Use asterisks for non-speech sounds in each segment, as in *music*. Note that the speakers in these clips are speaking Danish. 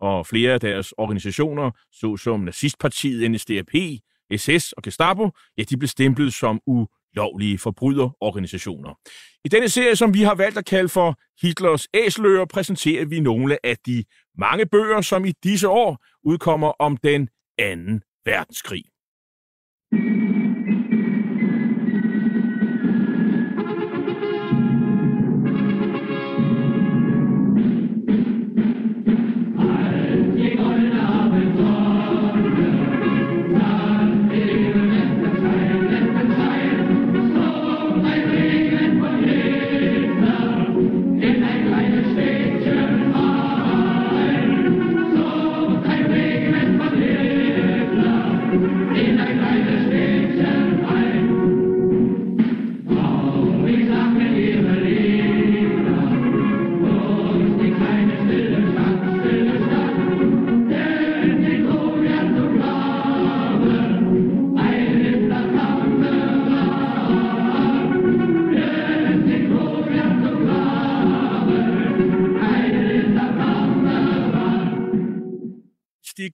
og flere af deres organisationer, såsom nazistpartiet NSDAP, SS og Gestapo, ja, de blev stemplet som ulovlige forbryderorganisationer. I denne serie, som vi har valgt at kalde for Hitlers Æsler, præsenterer vi nogle af de mange bøger, som i disse år udkommer om den anden verdenskrig.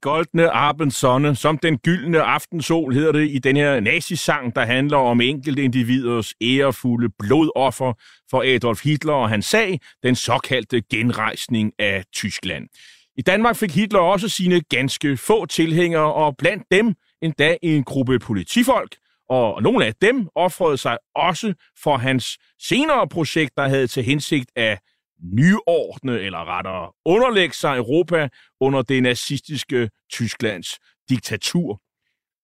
Goldne Abendsonne, som den gyldne aftensol hedder det i den her nazisang, der handler om enkelte individers ærefulde blodoffer for Adolf Hitler og hans sag, den såkaldte genrejsning af Tyskland. I Danmark fik Hitler også sine ganske få tilhængere, og blandt dem endda en gruppe politifolk, og nogle af dem offrede sig også for hans senere projekt, der havde til hensigt at nyordne, eller rettere underlægge sig Europa under det nazistiske Tysklands diktatur.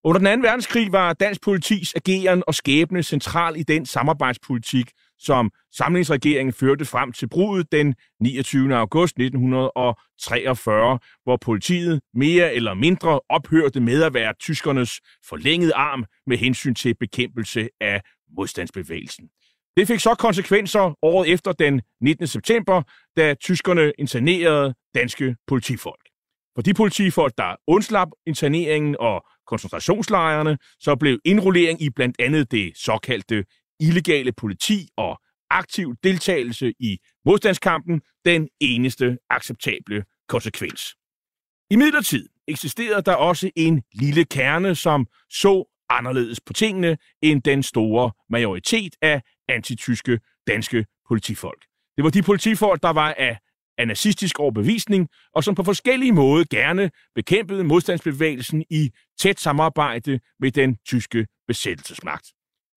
Under den anden verdenskrig var dansk politis ageren og skæbne central i den samarbejdspolitik, som samlingsregeringen førte frem til brudet den 29. august 1943, hvor politiet mere eller mindre ophørte med at være tyskernes forlængede arm med hensyn til bekæmpelse af modstandsbevægelsen. Det fik så konsekvenser året efter den 19. september, da tyskerne internerede danske politifolk. For de politifolk, der undslap interneringen og koncentrationslejrene, så blev indrullering i blandt andet det såkaldte illegale politi og aktiv deltagelse i modstandskampen den eneste acceptable konsekvens. I midlertid eksisterede der også en lille kerne, som så anderledes på tingene end den store majoritet af antityske danske politifolk. Det var de politifolk, der var af, af nazistisk overbevisning, og som på forskellige måder gerne bekæmpede modstandsbevægelsen i tæt samarbejde med den tyske besættelsesmagt.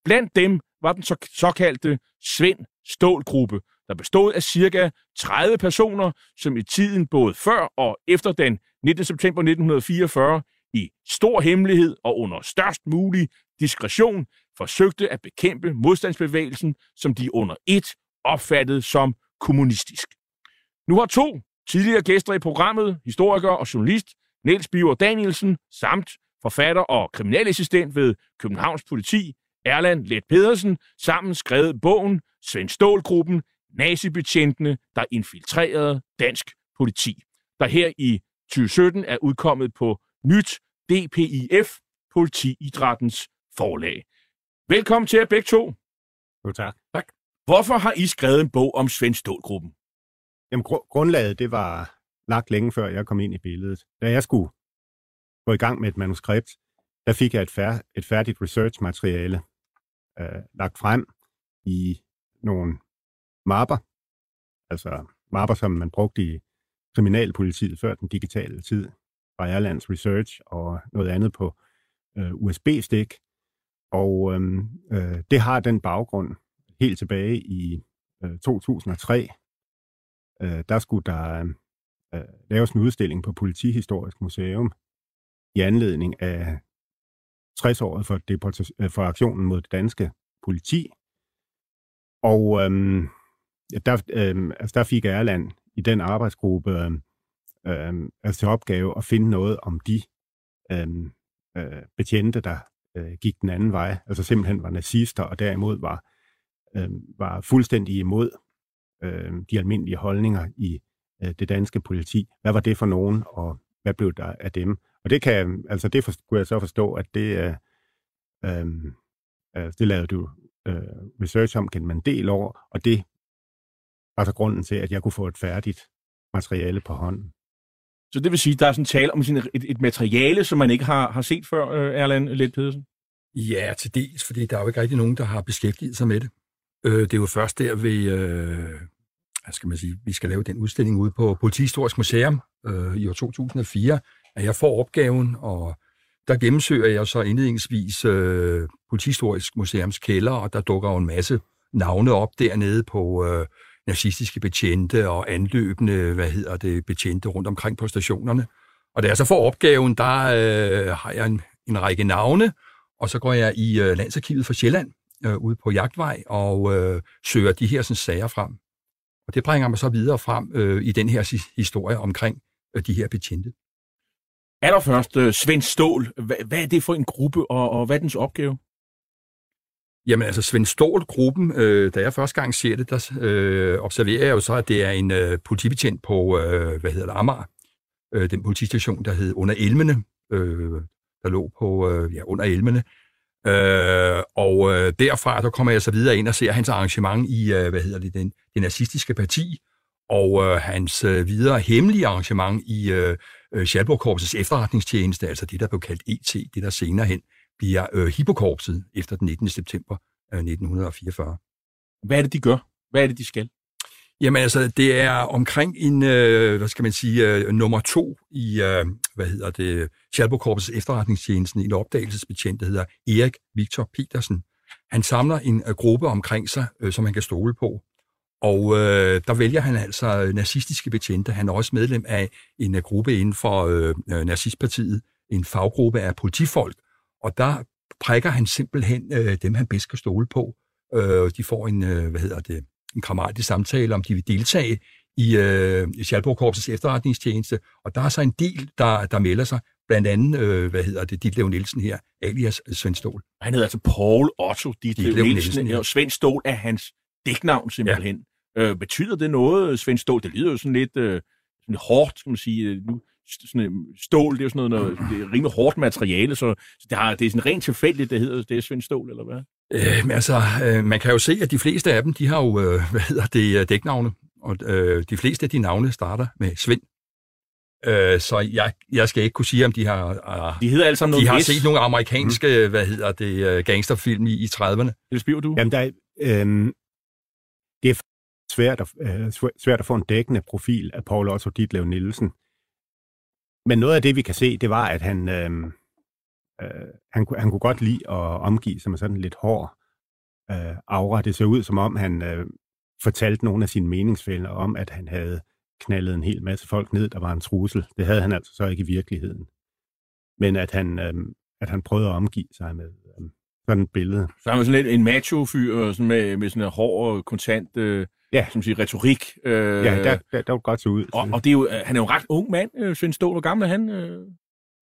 Blandt dem var den så, såkaldte Svend Stålgruppe, der bestod af cirka 30 personer, som i tiden både før og efter den 19. september 1944 i stor hemmelighed og under størst mulig diskretion forsøgte at bekæmpe modstandsbevægelsen, som de under et opfattede som kommunistisk. Nu har to tidligere gæster i programmet, historiker og journalist, Niels Biver Danielsen, samt forfatter og kriminalassistent ved Københavns Politi, Erland Let Pedersen, sammen skrevet bogen Svend Stålgruppen, nazibetjentene, der infiltrerede dansk politi, der her i 2017 er udkommet på Nyt DPIF, Politiidrættens forlag. Velkommen til jer begge to. Jo, tak. tak. Hvorfor har I skrevet en bog om Svend Stål-gruppen? Jamen, gr- grundlaget, det var lagt længe før jeg kom ind i billedet. Da jeg skulle gå i gang med et manuskript, der fik jeg et, fær- et færdigt research-materiale øh, lagt frem i nogle mapper, altså mapper, som man brugte i kriminalpolitiet før den digitale tid, fra Erlands Research og noget andet på øh, USB-stik. Og øhm, øh, det har den baggrund helt tilbage i øh, 2003. Øh, der skulle der øh, laves en udstilling på Politihistorisk Museum i anledning af 60-året for, øh, for aktionen mod det danske politi. Og øh, der, øh, altså der fik Erland i den arbejdsgruppe øh, altså til opgave at finde noget om de øh, øh, betjente, der øh, gik den anden vej, altså simpelthen var nazister, og derimod var, øh, var fuldstændig imod øh, de almindelige holdninger i øh, det danske politi. Hvad var det for nogen, og hvad blev der af dem? Og det kan, altså det for, kunne jeg så forstå, at det, øh, øh, altså det lavede du øh, research om gennem en del år, og det var så grunden til, at jeg kunne få et færdigt materiale på hånden. Så det vil sige, at der er sådan tale om sådan et, et materiale, som man ikke har, har set før, øh, Erland Let Pedersen? Ja, til dels, fordi der er jo ikke rigtig nogen, der har beskæftiget sig med det. Øh, det er jo først der ved, øh, hvad skal man sige, vi skal lave den udstilling ude på Politihistorisk Museum øh, i år 2004, at jeg får opgaven, og der gennemsøger jeg så indledningsvis øh, Politihistorisk Museums kælder, og der dukker jo en masse navne op dernede på øh, nazistiske betjente og anløbende, hvad hedder det, betjente rundt omkring på stationerne. Og da jeg så får opgaven, der øh, har jeg en, en række navne, og så går jeg i øh, Landsarkivet for Sjælland, øh, ude på Jagtvej, og øh, søger de her sådan, sager frem. Og det bringer mig så videre frem øh, i den her historie omkring øh, de her betjente. Allerførst, øh, Svend Stål. Hvad, hvad er det for en gruppe, og, og hvad er dens opgave? Jamen altså, Svend Stål-gruppen, øh, da jeg første gang ser det, der øh, observerer jeg jo så, at det er en øh, politibetjent på, øh, hvad hedder det, Amager. Øh, den politistation, der hed Under Elmene, øh, der lå på, øh, ja, Under Elmene. Øh, og øh, derfra, der kommer jeg så videre ind og ser hans arrangement i, øh, hvad hedder det, den, den nazistiske parti, og øh, hans øh, videre hemmelige arrangement i øh, øh Schalburg-korpsets efterretningstjeneste, altså det, der blev kaldt ET, det der senere hen bliver øh, Hippokorpset efter den 19. september øh, 1944. Hvad er det, de gør? Hvad er det, de skal? Jamen altså, det er omkring en, øh, hvad skal man sige, øh, nummer to i, øh, hvad hedder det, Schalburg-korpsets efterretningstjeneste, en opdagelsesbetjent, der hedder Erik Victor Petersen. Han samler en øh, gruppe omkring sig, øh, som han kan stole på, og øh, der vælger han altså nazistiske betjente. Han er også medlem af en uh, gruppe inden for øh, øh, nazistpartiet, en faggruppe af politifolk. Og der prikker han simpelthen øh, dem, han bedst kan stole på. Øh, de får en, øh, hvad hedder det, en kammeragtig samtale, om de vil deltage i øh, Schalburg-korpsets efterretningstjeneste. Og der er så en del, der, der melder sig. Blandt andet, øh, hvad hedder det, Ditlev Nielsen her, alias Svend Stål. Han hedder altså Paul Otto Ditlev, Ditlev Nielsen, Nielsen ja. og Svend Stål er hans dæknavn simpelthen. Ja. Øh, betyder det noget, Svend Stål? Det lyder jo sådan lidt, øh, sådan lidt hårdt, skal man sige. Nu, sådan, stål, det er jo sådan noget, noget *clears throat* det er rimelig hårdt materiale, så, det, har, det er sådan rent tilfældigt, det hedder det er Svend Stål, eller hvad? Øh, altså, øh, man kan jo se, at de fleste af dem, de har jo, øh, *laughs* hvad hedder det, øh, dæknavne, og øh, de fleste af de navne starter med Svend. Øh, så jeg, jeg skal ikke kunne sige, om de har, uh, de hedder altså de har set nogle amerikanske, mm. hvad hedder det, uh, gangsterfilm i, i 30'erne. Det spiver du? Jamen, der er, øh, det er svært at, øh, svært at få en dækkende profil af Paul Otto Ditlev Nielsen. Men noget af det, vi kan se, det var, at han, øh, øh, han, han kunne godt lide at omgive sig med sådan lidt hård øh, aura. Det ser ud, som om han øh, fortalte nogle af sine meningsfælder om, at han havde knaldet en hel masse folk ned, der var en trussel. Det havde han altså så ikke i virkeligheden. Men at han, øh, at han prøvede at omgive sig med øh, sådan et billede. Så han var sådan lidt en macho-fyr sådan med, med sådan en hård, kontant øh, ja. som siger, retorik. Øh, ja, der, der, der var godt så ud. Og, og det er jo, han er jo en ret ung mand, øh, Svend Stål. Hvor gammel er han? Øh?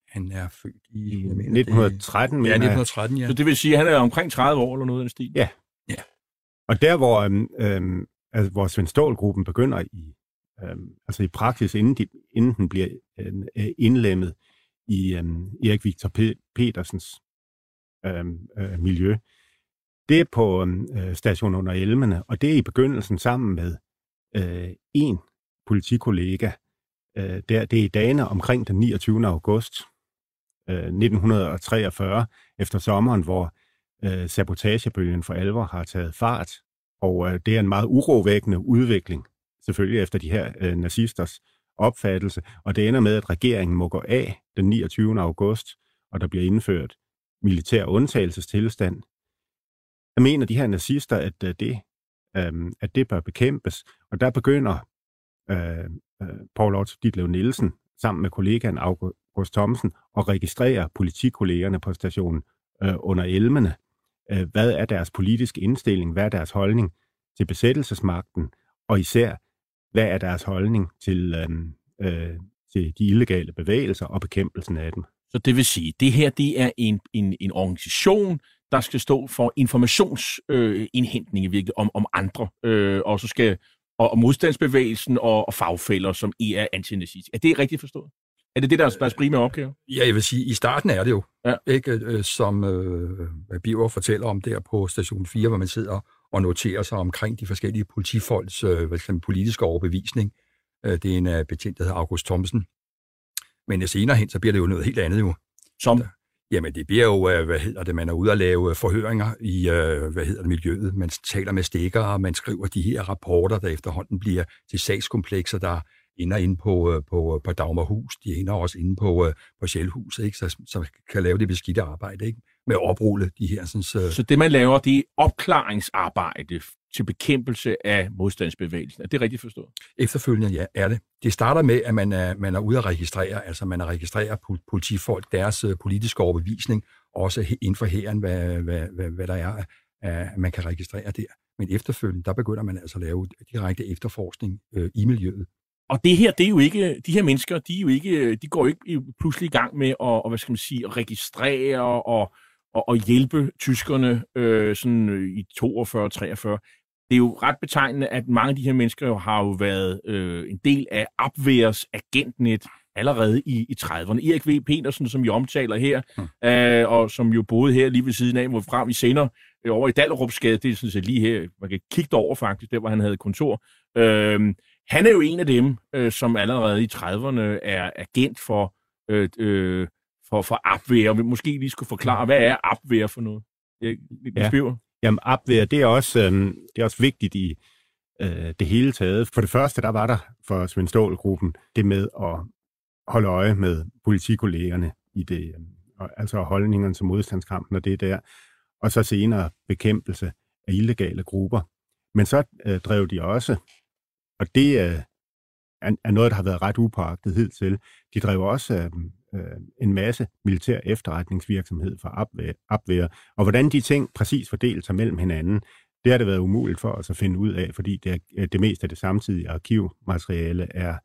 Han er født i... Jeg mener, 1913, det, Ja, 1913, ja. Så det vil sige, at han er omkring 30 år eller noget af den stil? Ja. ja. Og der, hvor, øhm, øhm, altså, hvor Svend Stål-gruppen begynder i øh, altså i praksis, inden, de, inden den bliver øh, indlemmet i øh, Erik Victor P- Petersens øh, øh, miljø. Det er på øh, station under Elmene, og det er i begyndelsen sammen med øh, en politikollega. Øh, der, det er i dagene omkring den 29. august øh, 1943, efter sommeren, hvor øh, sabotagebølgen for alvor har taget fart. Og øh, det er en meget urovækkende udvikling, selvfølgelig efter de her øh, nazisters opfattelse, og det ender med, at regeringen må gå af den 29. august, og der bliver indført militær undtagelsestilstand. Jeg mener de her nazister, at øh, det, øh, at det bør bekæmpes, og der begynder øh, øh Paul Otto Ditlev Nielsen sammen med kollegaen August Thomsen at registrere politikollegerne på stationen øh, under elmene. Øh, hvad er deres politiske indstilling? Hvad er deres holdning til besættelsesmagten? Og især, hvad er deres holdning til, øh, øh, til de illegale bevægelser og bekæmpelsen af dem? Så det vil sige, det her det er en, en, en organisation, der skal stå for informationsindhentning øh, i virkeligheden om, om andre, øh, og så skal og, og modstandsbevægelsen og, og fagfælder, som I er antinazist. Er det rigtigt forstået? Er det det, der er deres primære opgave? Ja, jeg vil sige, i starten er det jo, ja. ikke, øh, som øh, Biver fortæller om der på station 4, hvor man sidder og noterer sig omkring de forskellige politifolks øh, hvad skal man, politiske overbevisning. Øh, det er en betjent, der hedder August Thomsen. Men senere hen, så bliver det jo noget helt andet jo. Som? Jamen, det bliver jo, øh, hvad hedder det, man er ude at lave øh, forhøringer i, øh, hvad hedder det, miljøet. Man taler med stikker, og man skriver de her rapporter, der efterhånden bliver til sagskomplekser, der ender inde på, på, på Dagmarhus. De ender også inde på, på Sjælhuset, ikke? Så, så kan lave det beskidte arbejde, ikke? Med at oprulle de her... Sådan, så... så det, man laver, det er opklaringsarbejde til bekæmpelse af modstandsbevægelsen. Er det rigtigt forstået? Efterfølgende, ja, er det. Det starter med, at man er, man er ude at registrere, altså man er registrerer politifolk, deres uh, politiske overbevisning, også inden for hæren, hvad, hvad, hvad, hvad der er, at man kan registrere der. Men efterfølgende, der begynder man altså at lave direkte efterforskning uh, i miljøet. Og det her, det er jo ikke, de her mennesker, de, er jo ikke, de går jo ikke pludselig i gang med at, og, hvad skal man sige, at registrere og, og, og hjælpe tyskerne øh, sådan i 42-43 det er jo ret betegnende, at mange af de her mennesker jo har jo været øh, en del af Abwehrs agentnet allerede i, i 30'erne. Erik V. Petersen, som vi omtaler her, mm. øh, og som jo boede her lige ved siden af, hvor frem vi sender øh, over i Dallerupsgade, det er sådan set lige her, man kan kigge over faktisk, der hvor han havde kontor. Øh, han er jo en af dem, øh, som allerede i 30'erne er agent for, øh, øh, for, for Abwehr, og vi måske lige skulle forklare, hvad er Abwehr for noget? Jeg, jeg ja. Jamen, opvær, det er også, øh, det er også vigtigt i øh, det hele taget. For det første, der var der for Svend Stål-gruppen det med at holde øje med politikollegerne i det, øh, altså holdningerne til modstandskampen og det der, og så senere bekæmpelse af illegale grupper. Men så øh, drev de også, og det øh, er noget, der har været ret upåagtet hidtil, de drev også øh, øh, en masse militær efterretningsvirksomhed for Abwehr, øh, og hvordan de ting præcis fordeler sig mellem hinanden, det har det været umuligt for os at finde ud af, fordi det, er, øh, det meste af det samtidige arkivmateriale er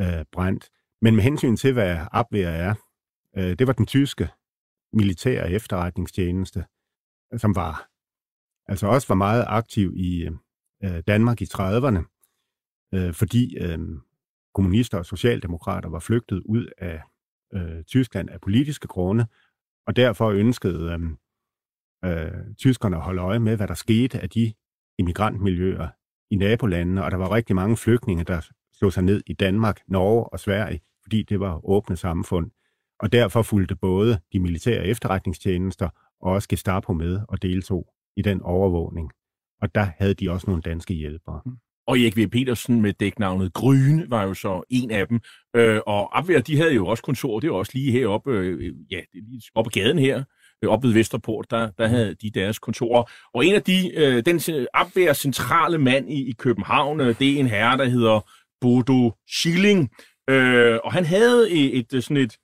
øh, brændt. Men med hensyn til, hvad Abwehr er, øh, det var den tyske militære efterretningstjeneste, som var altså også var meget aktiv i øh, Danmark i 30'erne, øh, fordi øh, kommunister og socialdemokrater var flygtet ud af øh, Tyskland af politiske grunde, og derfor ønskede øh, øh, tyskerne at holde øje med, hvad der skete af de immigrantmiljøer i nabolandene, og der var rigtig mange flygtninge, der slog sig ned i Danmark, Norge og Sverige, fordi det var åbne samfund. Og derfor fulgte både de militære efterretningstjenester og også Gestapo med og deltog i den overvågning. Og der havde de også nogle danske hjælpere. Mm. Og Erik V. Petersen med dæknavnet Gryne var jo så en af dem. Øh, og Abwehr, de havde jo også kontor, det var også lige heroppe, øh, ja, lige op ad gaden her, øh, oppe ved Vesterport, der, der havde de deres kontorer. Og en af de, øh, den Abwehr centrale mand i, i København, øh, det er en herre, der hedder Bodo Schilling. Øh, og han havde e, et, et, sådan et,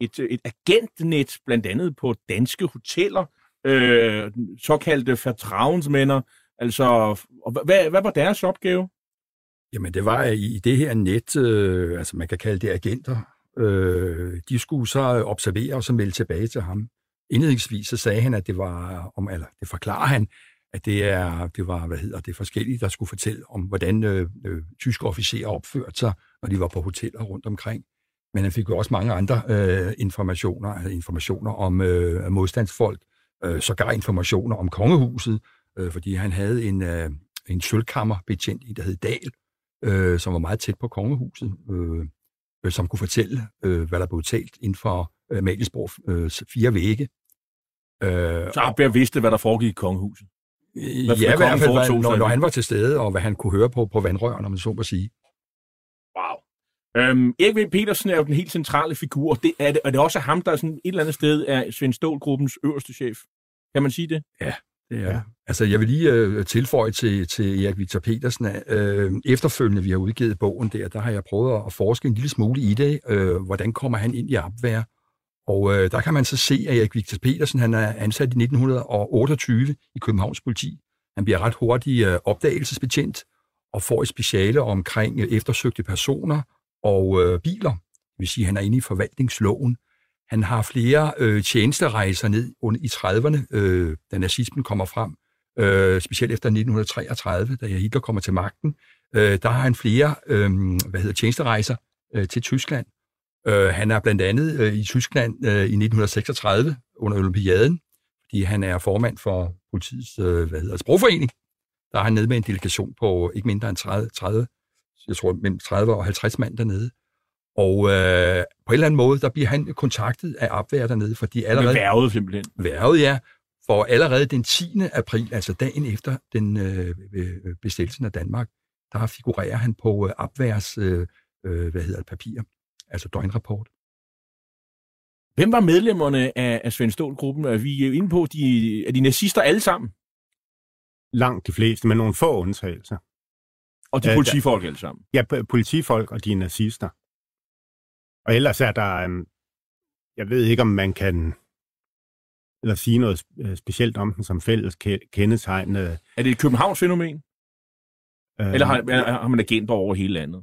et, øh, et agentnet, blandt andet på danske hoteller, øh, såkaldte fortravensmænder. Altså, hvad, hvad var deres opgave? Jamen, det var øh, i det her net, øh, altså man kan kalde det agenter, øh, de skulle så øh, observere og så melde tilbage til ham. Indledningsvis så sagde han, at det var, om, eller det forklarer han, at det, er, det var, hvad hedder det, forskellige, der skulle fortælle om, hvordan øh, øh, tyske officerer opførte sig, når de var på hoteller rundt omkring. Men han fik jo også mange andre øh, informationer, altså informationer om øh, modstandsfolk, øh, sågar informationer om kongehuset, øh, fordi han havde en, øh, en sølvkammerbetjent i, der hed Dal, øh, som var meget tæt på kongehuset, øh, øh, som kunne fortælle, øh, hvad der blev talt inden for øh, Malisborg øh, fire vægge. Øh, så Abberg vidste, hvad der foregik i kongehuset? Hvad, ja, i hvert fald, hvad, når, når han var til stede, og hvad han kunne høre på, på vandrørene, når man så må sige. Wow. Øhm, Erik V. Petersen er jo den helt centrale figur. Det er, det, og det er også ham, der sådan et eller andet sted er Svend Stål-gruppens øverste chef. Kan man sige det? Ja, det er ja. Altså, jeg vil lige øh, tilføje til, til Erik Victor Petersen, øh, efterfølgende, vi har udgivet bogen der, der har jeg prøvet at forske en lille smule i det. Øh, hvordan kommer han ind i opvær? Og øh, der kan man så se, at Erik Victor Petersen, han er ansat i 1928 i Københavns politi. Han bliver ret hurtigt øh, opdagelsesbetjent og får et speciale omkring øh, eftersøgte personer og øh, biler. Det vil sige, at han er inde i forvaltningsloven. Han har flere øh, tjenesterejser ned under, i 30'erne, øh, da nazismen kommer frem, øh, specielt efter 1933, da Hitler kommer til magten. Øh, der har han flere øh, hvad hedder, tjenesterejser øh, til Tyskland. Øh, han er blandt andet øh, i Tyskland øh, i 1936 under Olympiaden, fordi han er formand for politiets øh, hvad hedder, sprogforening. Der er han nede med en delegation på ikke mindre end 30, 30 jeg tror mellem 30 og 50 mand dernede. Og øh, på en eller anden måde, der bliver han kontaktet af opvær dernede, fordi allerede... værvet simpelthen. Værvet, ja. For allerede den 10. april, altså dagen efter den øh, besættelsen af Danmark, der figurerer han på øh, opværs, øh, øh, hvad hedder det, papir, altså døgnrapport. Hvem var medlemmerne af, af Svend Stål-gruppen? Er vi inde på, de, er de nazister alle sammen? Langt de fleste, med nogle få undtagelser. Og de politifolk alle sammen? Ja, politifolk og de nazister. Og ellers er der, øhm, jeg ved ikke, om man kan eller sige noget øh, specielt om den som fælles kendetegn. Er det et Københavns fænomen? Øh, eller har, har man agenter over hele landet?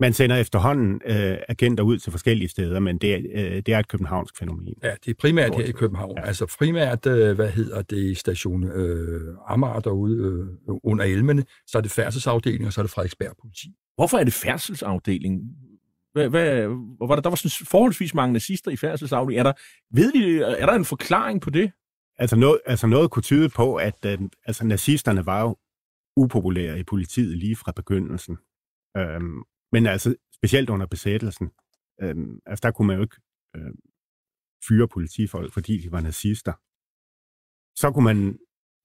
Man sender efterhånden øh, agenter ud til forskellige steder, men det er, øh, det er et københavnsk fænomen. Ja, det er primært her i København. Ja. Altså primært, øh, hvad hedder det, station øh, Amager derude øh, under Elmene, så er det færdselsafdeling, og så er det Frederiksberg politi. Hvorfor er det færdselsafdeling? Hvad, hvad, var der, der var sådan forholdsvis mange nazister i færdselsafdelingen. Er der, ved de, er der en forklaring på det? Altså noget, altså noget kunne tyde på, at øh, altså nazisterne var jo upopulære i politiet lige fra begyndelsen. Øhm, men altså specielt under besættelsen. Øhm, altså der kunne man jo ikke øh, fyre politifolk, fordi de var nazister. Så kunne man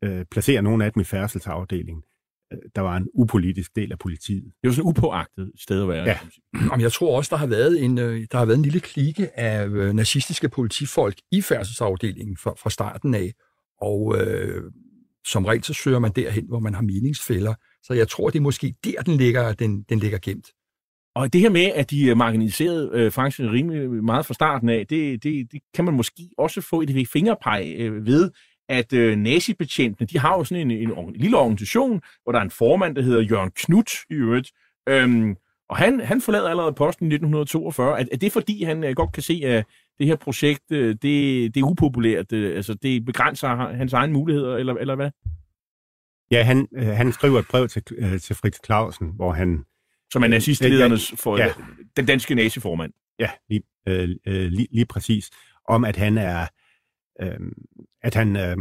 øh, placere nogle af dem i færdselsafdelingen. Der var en upolitisk del af politiet. Det var sådan et upåagtet sted at være. Ja. Jamen, *clears throat* jeg tror også, der har været en, øh, der har været en lille klike af øh, nazistiske politifolk i færdselsafdelingen fra, fra starten af, og øh, som regel så søger man derhen, hvor man har meningsfælder. Så jeg tror, det er måske der, den ligger, den, den ligger gemt. Og det her med, at de er marginaliseret øh, faktisk rimelig meget fra starten af, det, det, det kan man måske også få et fingerpeg øh, ved, at øh, nazibetjentene, de har jo sådan en, en, en lille organisation, hvor der er en formand, der hedder Jørgen Knut i øvrigt. Øhm, og han, han forlader allerede posten i 1942. Er, er det fordi, han øh, godt kan se, at det her projekt, øh, det, det er upopulært, øh, altså det begrænser hans egne muligheder, eller, eller hvad? Ja, han, øh, han skriver et brev til, øh, til Fritz Clausen, hvor han... Som er nazistledernes, for, ja. den danske naziformand. Ja, lige, øh, øh, lige, lige præcis. Om at han er øh, at han øh,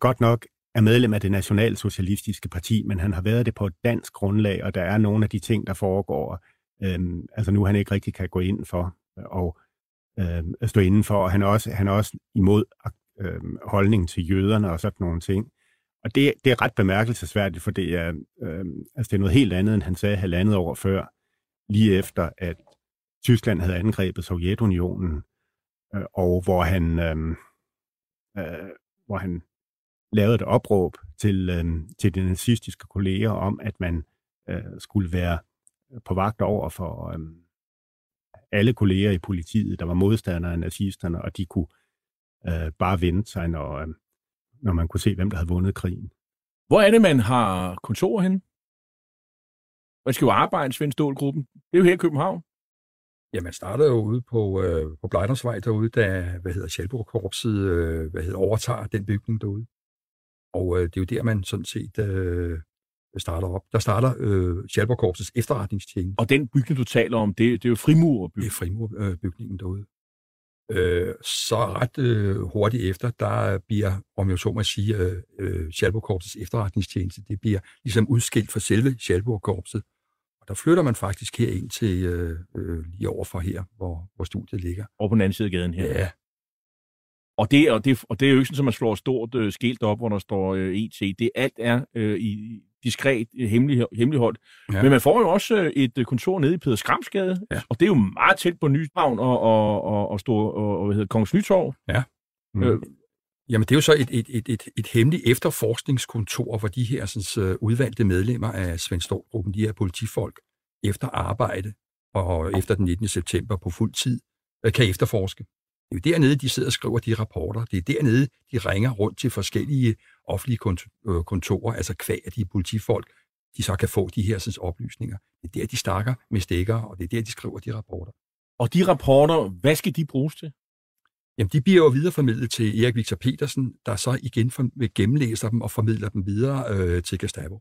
godt nok er medlem af det nationalsocialistiske parti, men han har været det på et dansk grundlag, og der er nogle af de ting, der foregår, øh, altså nu han ikke rigtig kan gå ind for øh, og øh, stå inden for, og han er også, han er også imod øh, holdningen til jøderne og sådan nogle ting. Og det, det er ret bemærkelsesværdigt, for det er, øh, altså det er noget helt andet, end han sagde halvandet år før, lige efter, at Tyskland havde angrebet Sovjetunionen, øh, og hvor han, øh, øh, hvor han lavede et opråb til, øh, til de nazistiske kolleger om, at man øh, skulle være på vagt over for øh, alle kolleger i politiet, der var modstandere af nazisterne, og de kunne øh, bare vente sig, når, øh, når man kunne se, hvem der havde vundet krigen. Hvor er det, man har kontor henne? Hvor skal jo arbejde, Svend Stålgruppen. Det er jo her i København. Ja, man startede jo ude på, øh, på Blejdersvej derude, da hvad hedder Sjælborg-korpset øh, hvad hedder, overtager den bygning derude. Og øh, det er jo der, man sådan set øh, starter op. Der starter øh, Schalburg-korpsets efterretningstjeneste. Og den bygning, du taler om, det, det er jo frimurerbygningen. Det er frimurbygningen derude. Øh, så ret øh, hurtigt efter, der bliver, om jeg så må sige, øh, øh Schalburg-korpsets efterretningstjeneste, det bliver ligesom udskilt fra selve Schalburg-korpset. Og der flytter man faktisk her ind til øh, øh, lige overfor her, hvor, hvor studiet ligger. Over på den anden side af gaden her. Ja. Og det, og, det, og det er jo ikke sådan, at man slår stort øh, skilt op, hvor der står øh, ET. Det alt er øh, i diskret øh, hemmelig, hemmeligholdt. Ja. Men man får jo også øh, et kontor nede i Peder Skramsgade, ja. og det er jo meget tæt på Nyshavn og, og, og, og, stå, og, og hvad hedder, Kongens Nytorv. Ja. Mm. Øh, Jamen, det er jo så et, et, et, et, et hemmeligt efterforskningskontor, hvor de her sådan, udvalgte medlemmer af Svend Storgruppen, de her politifolk, efter arbejde og efter den 19. september på fuld tid, øh, kan efterforske. Det er jo dernede, de sidder og skriver de rapporter. Det er dernede, de ringer rundt til forskellige offentlige øh, kontorer, altså kvæg af de politifolk, de så kan få de her sådan, oplysninger. Det er der, de snakker med stikker, og det er der, de skriver de rapporter. Og de rapporter, hvad skal de bruges til? Jamen, de bliver jo videreformidlet til Erik Victor Petersen, der så igen vil gennemlæser dem og formidler dem videre øh, til Gestapo.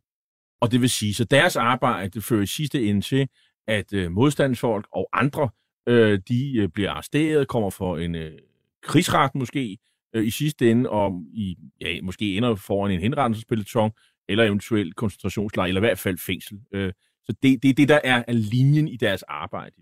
Og det vil sige, så deres arbejde fører i sidste ende til, at øh, modstandsfolk og andre Øh, de øh, bliver arresteret, kommer for en øh, krigsret måske øh, i sidste ende, og i, ja, måske ender foran en henrettelsespeloton, eller eventuelt koncentrationslejr, eller i hvert fald fængsel. Øh, så det, det er det, der er, er linjen i deres arbejde.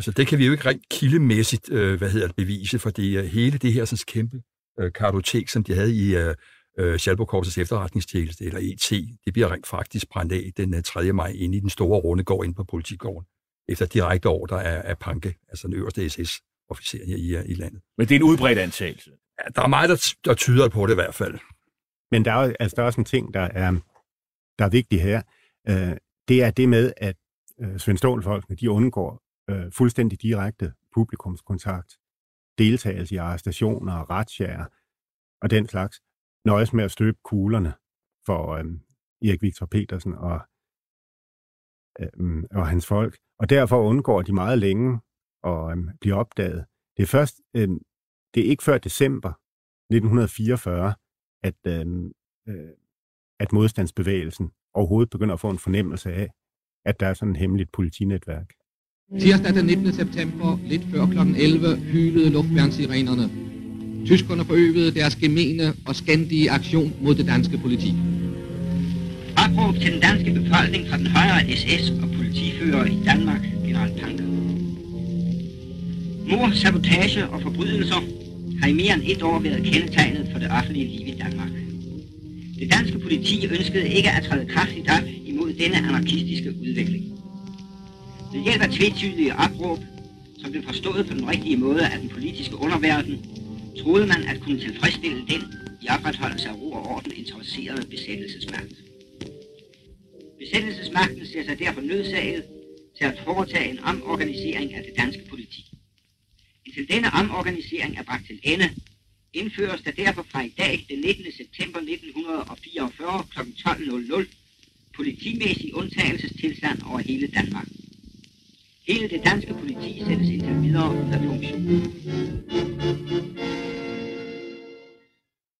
Altså det kan vi jo ikke rent kildemæssigt øh, hvad hedder det, bevise, for det er hele det her sådan, kæmpe øh, kartotek, som de havde i øh, øh Schalburg efterretningstjeneste, eller ET, det bliver rent faktisk brændt af den 3. Øh, maj inde i den store rundegård inde på politigården efter direkte ordre af, af Panke, altså den øverste SS-officer her i, i landet. Men det er en udbredt antagelse? Ja, der er meget, der, der tyder på det i hvert fald. Men der er, altså, der er også en ting, der er, der er vigtig her. Øh, det er det med, at øh, Svend Stålfolkene, de undgår øh, fuldstændig direkte publikumskontakt, deltagelse i arrestationer og retsjager og den slags, nøjes med at støbe kuglerne for øh, Erik Victor Petersen og øh, og hans folk, og derfor undgår de meget længe at øh, blive opdaget. Det er først, øh, det er ikke før december 1944, at, øh, øh, at modstandsbevægelsen overhovedet begynder at få en fornemmelse af, at der er sådan et hemmeligt politinetværk. Tirsdag den 19. september, lidt før kl. 11, hylede luftværnsirenerne. Tyskerne forøvede deres gemene og skændige aktion mod det danske politi. Opråb til den danske befolkning fra den højere SS og politifører i Danmark, general Panke. Mor, sabotage og forbrydelser har i mere end et år været kendetegnet for det offentlige liv i Danmark. Det danske politi ønskede ikke at træde kraftigt op imod denne anarkistiske udvikling. Ved hjælp af tvetydige opråb, som blev forstået på den rigtige måde af den politiske underverden, troede man at kunne tilfredsstille den i opretholdelse af ro og orden interesserede besættelsesmagt. Besættelsesmagten ser sig derfor nødsaget til at foretage en omorganisering af det danske politi. Indtil denne omorganisering er bragt til ende, indføres der derfor fra i dag, den 19. september 1944 kl. 12.00, politimæssig undtagelsestilstand over hele Danmark. Hele det danske politi sættes indtil videre ud af funktion.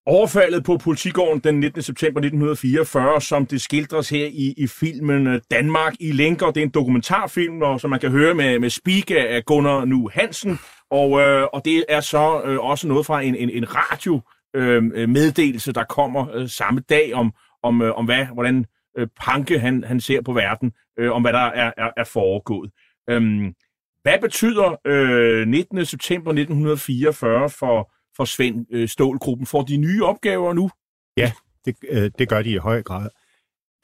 Overfaldet på politigården den 19. september 1944, som det skildres her i, i filmen øh, Danmark i lænker. Det er en dokumentarfilm, og, som man kan høre med, med speak af Gunnar Nu Hansen. Og, øh, og det er så øh, også noget fra en, en, en radio øh, øh, meddelelse, der kommer øh, samme dag om, om, øh, om hvad, hvordan øh, Panke han, han ser på verden, øh, om hvad der er, er, er foregået. Øhm, hvad betyder øh, 19. september 1944 for for Svend øh, Stålgruppen. Får de nye opgaver nu? Ja, det, øh, det gør de i høj grad.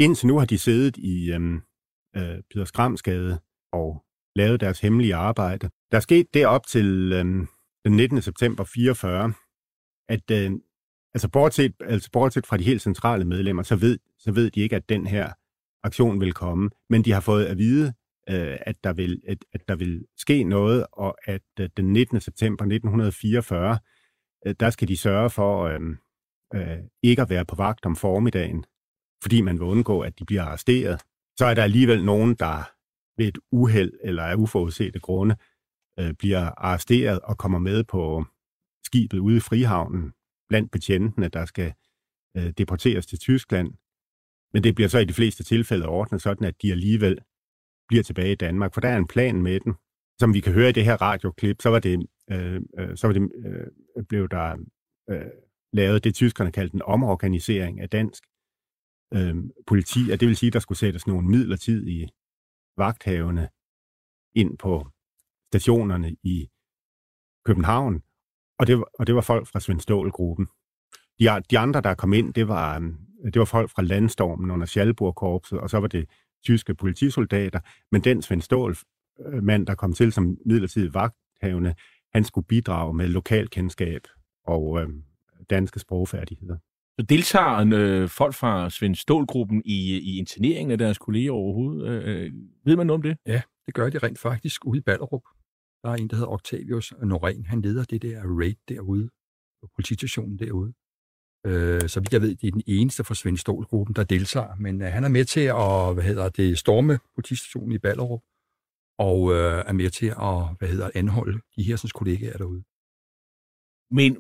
Indtil nu har de siddet i øh, øh, Peter Skramsgade og lavet deres hemmelige arbejde. Der skete det op til øh, den 19. september 44, at øh, altså, bortset, altså bortset fra de helt centrale medlemmer, så ved, så ved de ikke, at den her aktion vil komme. Men de har fået at vide, øh, at, der vil, at, at der vil ske noget, og at øh, den 19. september 1944, Øh, der skal de sørge for øh, øh, ikke at være på vagt om formiddagen, fordi man vil undgå, at de bliver arresteret. Så er der alligevel nogen, der ved et uheld eller af uforudsete grunde øh, bliver arresteret og kommer med på skibet ude i Frihavnen blandt betjentene, der skal øh, deporteres til Tyskland. Men det bliver så i de fleste tilfælde ordnet sådan, at de alligevel bliver tilbage i Danmark, for der er en plan med den. Som vi kan høre i det her radioklip, så var det, øh, øh så var det øh, blev der øh, lavet det, tyskerne kaldte en omorganisering af dansk øh, politi, og det vil sige, at der skulle sættes nogle midlertidige vagthavende ind på stationerne i København, og det, og det var folk fra Svend Stål-gruppen. De, de andre, der kom ind, det var, øh, det var folk fra Landstormen under Schalburg-korpset, og så var det tyske politisoldater. Men den Svend Stål-mand, der kom til som midlertidig vagthavende, han skulle bidrage med lokalkendskab og øh, danske sprogfærdigheder. Så deltager øh, folk fra Svend Stål-gruppen i, i interneringen af deres kolleger overhovedet? Øh, øh, ved man noget om det? Ja, det gør de rent faktisk ude i Ballerup. Der er en, der hedder Octavius Norén. Han leder det der raid derude, på politistationen derude. Øh, så vidt jeg ved, det er den eneste fra Svend Stål-gruppen, der deltager. Men øh, han er med til at hvad hedder det, storme politistationen i Ballerup, og øh, er med til at hvad hedder, anholde de her kollegaer derude. Men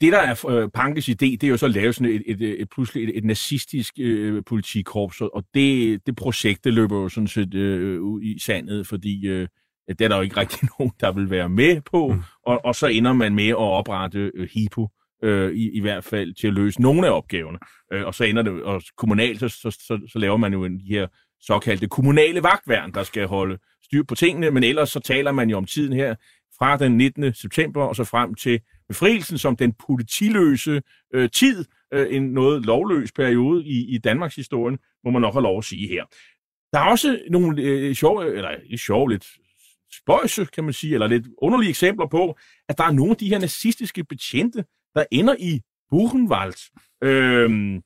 det, der er øh, Pankes idé, det er jo så at lave sådan et, et, et, et pludselig et, et nazistisk øh, politikorps, og det, det projekt, det løber jo sådan set øh, ud i sandet, fordi øh, det er der jo ikke rigtig *laughs* nogen, der vil være med på, mm. og, og så ender man med at oprette øh, HIPO, øh, i, i hvert fald til at løse nogle af opgaverne. Øh, og så ender det, og kommunalt, så, så, så, så laver man jo en, de her såkaldte kommunale vagtværn, der skal holde styr på tingene, men ellers så taler man jo om tiden her fra den 19. september og så frem til befrielsen som den politiløse øh, tid, øh, en noget lovløs periode i, i Danmarks historien, må man nok have lov at sige her. Der er også nogle øh, sjove, eller ikke sjove, lidt spøjse, kan man sige, eller lidt underlige eksempler på, at der er nogle af de her nazistiske betjente, der ender i Buchenwald. Øhm,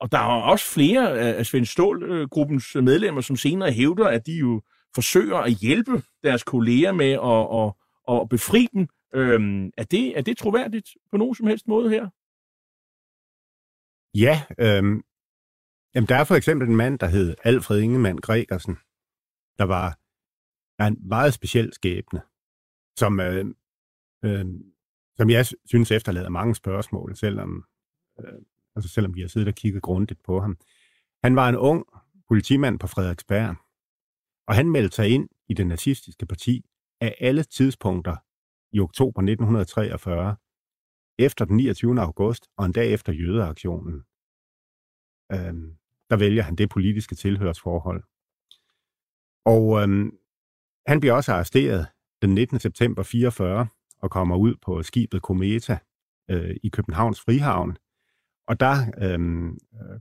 og der er også flere af Svend Stål-gruppens øh, medlemmer, som senere hævder, at de jo forsøger at hjælpe deres kolleger med at, at, at befri dem. Øhm, er, det, er det troværdigt på nogen som helst måde her? Ja, øhm, jamen der er for eksempel en mand, der hed Alfred Ingemann Gregersen, der var der en meget speciel skæbne, som, øh, øh, som jeg synes efterlader mange spørgsmål, selvom, øh, altså selvom vi har siddet og kigget grundigt på ham. Han var en ung politimand på Frederiksberg, og han meldte sig ind i det nazistiske parti af alle tidspunkter i oktober 1943, efter den 29. august og en dag efter jødeaktionen. Øhm, der vælger han det politiske tilhørsforhold. Og øhm, han bliver også arresteret den 19. september 44 og kommer ud på skibet Kometa øh, i Københavns Frihavn. Og der øh,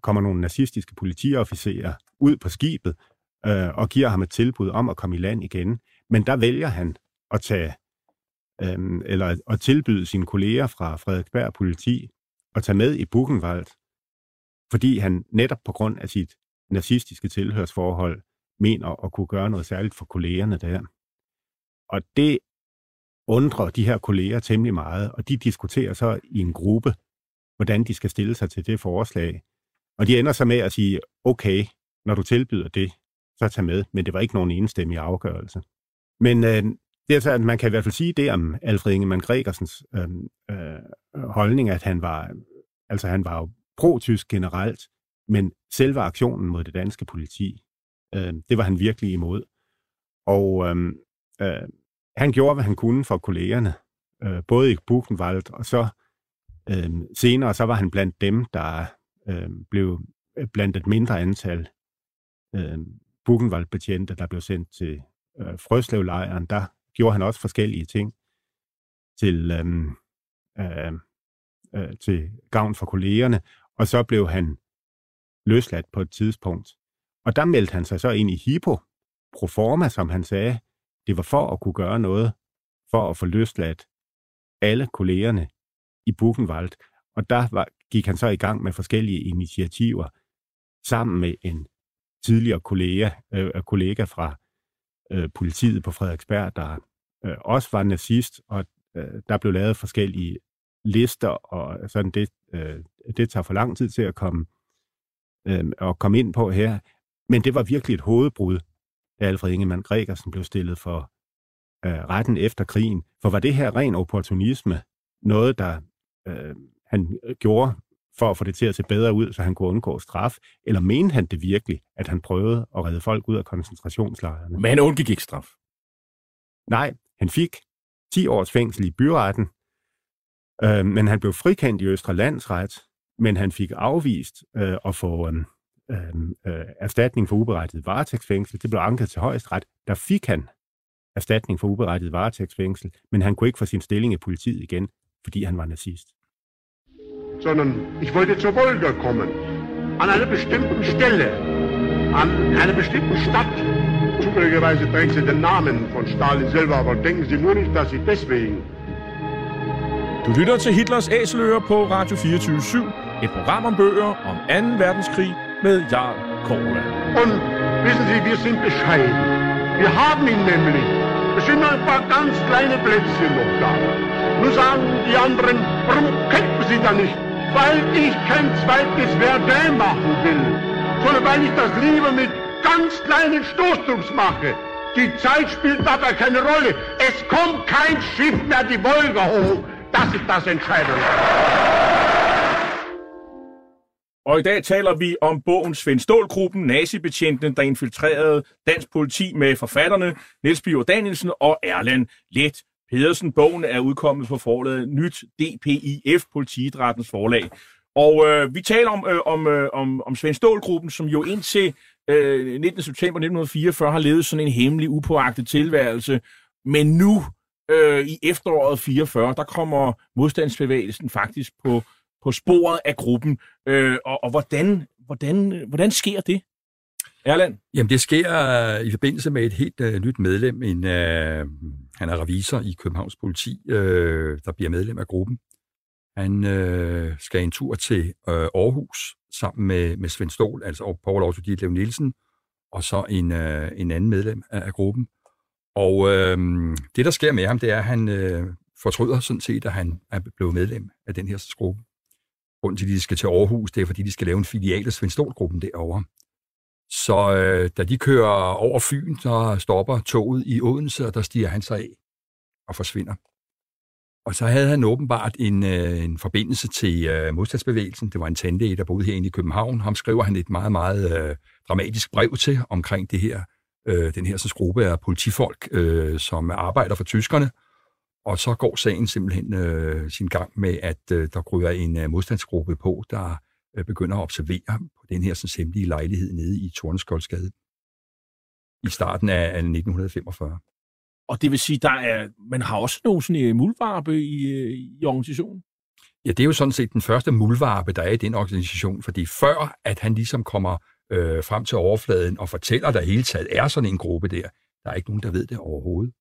kommer nogle nazistiske politiofficerer ud på skibet øh, og giver ham et tilbud om at komme i land igen. Men der vælger han at tage øh, eller at tilbyde sine kolleger fra Frederiksberg politi at tage med i Buchenwald, fordi han netop på grund af sit nazistiske tilhørsforhold mener at kunne gøre noget særligt for kollegerne der. Og det undrer de her kolleger temmelig meget, og de diskuterer så i en gruppe, hvordan de skal stille sig til det forslag. Og de ender så med at sige, okay, når du tilbyder det, så tag med, men det var ikke nogen enstemmig afgørelse. Men øh, det er så, at man kan i hvert fald sige det om Alfred Ingemann Gregersens øh, øh, holdning, at han var, altså han var jo pro-tysk generelt, men selve aktionen mod det danske politi, øh, det var han virkelig imod. Og øh, øh, han gjorde, hvad han kunne for kollegerne, øh, både i Buchenwald, og så øh, senere, så var han blandt dem, der øh, blev øh, blandt et mindre antal øh, Buchenwald-betjente, der blev sendt til øh, Frøslevlejren, der gjorde han også forskellige ting til, øh, øh, øh, til gavn for kollegerne, og så blev han løsladt på et tidspunkt. Og der meldte han sig så ind i HIPO, proforma, som han sagde. Det var for at kunne gøre noget, for at få løsladt alle kollegerne i Buchenwald. Og der var, gik han så i gang med forskellige initiativer sammen med en tidligere kollega, øh, øh, kollega fra øh, politiet på Frederiksberg, der øh, også var nazist, og øh, der blev lavet forskellige lister, og sådan det, øh, det tager for lang tid til at komme, øh, at komme ind på her. Men det var virkelig et hovedbrud, da Alfred Ingemann Gregersen blev stillet for øh, retten efter krigen. For var det her ren opportunisme, noget der øh, han gjorde for at få det til at se bedre ud, så han kunne undgå straf? Eller mente han det virkelig, at han prøvede at redde folk ud af koncentrationslejrene? Men han undgik ikke straf. Nej, han fik 10 års fængsel i byretten, øh, men han blev frikendt i Østre Landsret, men han fik afvist øh, at få øh, øh, erstatning for uberettiget varetægtsfængsel. Det blev anket til højesteret. Der fik han erstatning for uberettiget varetægtsfængsel, men han kunne ikke få sin stilling i politiet igen, fordi han var nazist. Sondern ich wollte zur Wolga kommen. An einer bestimmten Stelle. An einer bestimmten Stadt. Zufälligerweise trägt sie den Namen von Stalin selber, aber denken Sie nur nicht, dass sie deswegen Du lytter til Hitlers Æseløer på Radio 24 et program om bøger om 2. verdenskrig Jarl Korla. Und wissen Sie, wir sind bescheiden. Wir haben ihn nämlich. Es sind nur ein paar ganz kleine Plätzchen noch da. Nun sagen die anderen, warum kämpfen Sie da nicht? Weil ich kein zweites Verdun machen will, sondern weil ich das lieber mit ganz kleinen Stoßdrucks mache. Die Zeit spielt dabei keine Rolle. Es kommt kein Schiff mehr die Wolga hoch. Das ist das Entscheidende. Og i dag taler vi om bogen Svend Stålgruppen, nazibetjenten, der infiltrerede dansk politi med forfatterne Niels Biver Danielsen og Erland Let Pedersen. Bogen er udkommet på forlaget Nyt DPIF, Politiidrættens forlag. Og øh, vi taler om, øh, om, øh, om, om Svend Stålgruppen, som jo indtil øh, 19. september 1944 har levet sådan en hemmelig, upåagtet tilværelse. Men nu, øh, i efteråret 44, der kommer modstandsbevægelsen faktisk på på sporet af gruppen. Øh, og, og hvordan, hvordan, hvordan sker det? Erland? Jamen, det sker uh, i forbindelse med et helt uh, nyt medlem. En, uh, han er revisor i Københavns politi, uh, der bliver medlem af gruppen. Han uh, skal en tur til uh, Aarhus sammen med, med Svend Stål, altså Paul Aarhus Dietlev Nielsen, og så en, uh, en anden medlem af, af gruppen. Og øh, det, der sker med ham, det er, at han øh, fortryder sådan set, at han er blevet medlem af den her gruppe. Grunden til, at de skal til Aarhus, det er, fordi de skal lave en filial af Svendstolgruppen derovre. Så øh, da de kører over Fyn, så stopper toget i Odense, og der stiger han sig af og forsvinder. Og så havde han åbenbart en, øh, en forbindelse til øh, modstandsbevægelsen. Det var en tandlæge, der boede herinde i København. Ham skriver han et meget, meget øh, dramatisk brev til omkring det her, øh, den her så gruppe af politifolk, øh, som arbejder for tyskerne, og så går sagen simpelthen øh, sin gang med, at øh, der kryger en øh, modstandsgruppe på, der øh, begynder at observere på den her sådan, hemmelige lejlighed nede i Torneskjoldsgade i starten af, af 1945. Og det vil sige, der er, man har også nogle sådan øh, muldvarpe i, øh, i organisationen? Ja, det er jo sådan set den første muldvarpe, der er i den organisation, fordi før at han ligesom kommer øh, frem til overfladen og fortæller, at der hele taget er sådan en gruppe der, der er ikke nogen, der ved det overhovedet.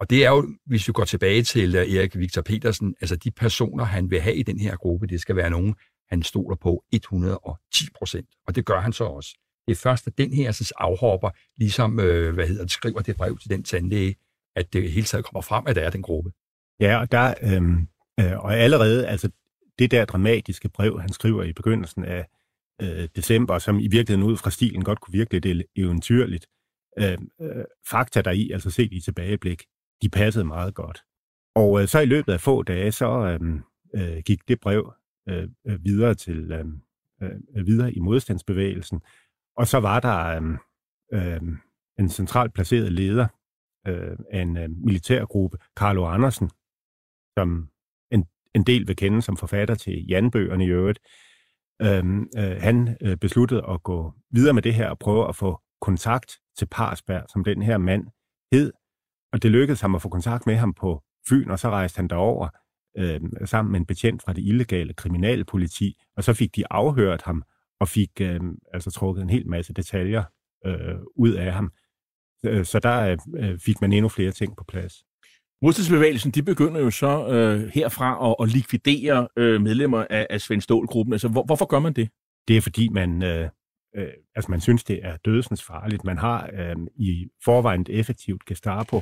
Og det er jo, hvis vi går tilbage til øh, Erik Victor Petersen, altså de personer, han vil have i den her gruppe, det skal være nogen, han stoler på 110 procent. Og det gør han så også. Det er først, at den her så afhopper, ligesom, øh, hvad hedder det, skriver det brev til den tandlæge, at det hele taget kommer frem, at der er den gruppe. Ja, og der, øh, øh, og allerede, altså det der dramatiske brev, han skriver i begyndelsen af øh, december, som i virkeligheden ud fra stilen godt kunne virke lidt eventyrligt, øh, øh, fakta der i, altså set i tilbageblik, de passede meget godt. Og øh, så i løbet af få dage, så øh, øh, gik det brev øh, øh, videre til øh, øh, videre i modstandsbevægelsen. Og så var der øh, øh, en centralt placeret leder øh, af en øh, militærgruppe, Carlo Andersen, som en, en del vil kende som forfatter til Janbøgerne i øvrigt. Øh, øh, han øh, besluttede at gå videre med det her og prøve at få kontakt til Parsberg, som den her mand hed, og det lykkedes ham at få kontakt med ham på Fyn, og så rejste han derover øh, sammen med en betjent fra det illegale kriminalpoliti, og så fik de afhørt ham og fik øh, altså trukket en hel masse detaljer øh, ud af ham. Øh, så der øh, fik man endnu flere ting på plads. Modstandsbevægelsen, de begynder jo så øh, herfra at, at likvidere øh, medlemmer af, af Svend Stål-gruppen. Altså, hvor, hvorfor gør man det? Det er, fordi man, øh, øh, altså man synes, det er dødsens farligt. Man har øh, i forvejen et effektivt Gestapo,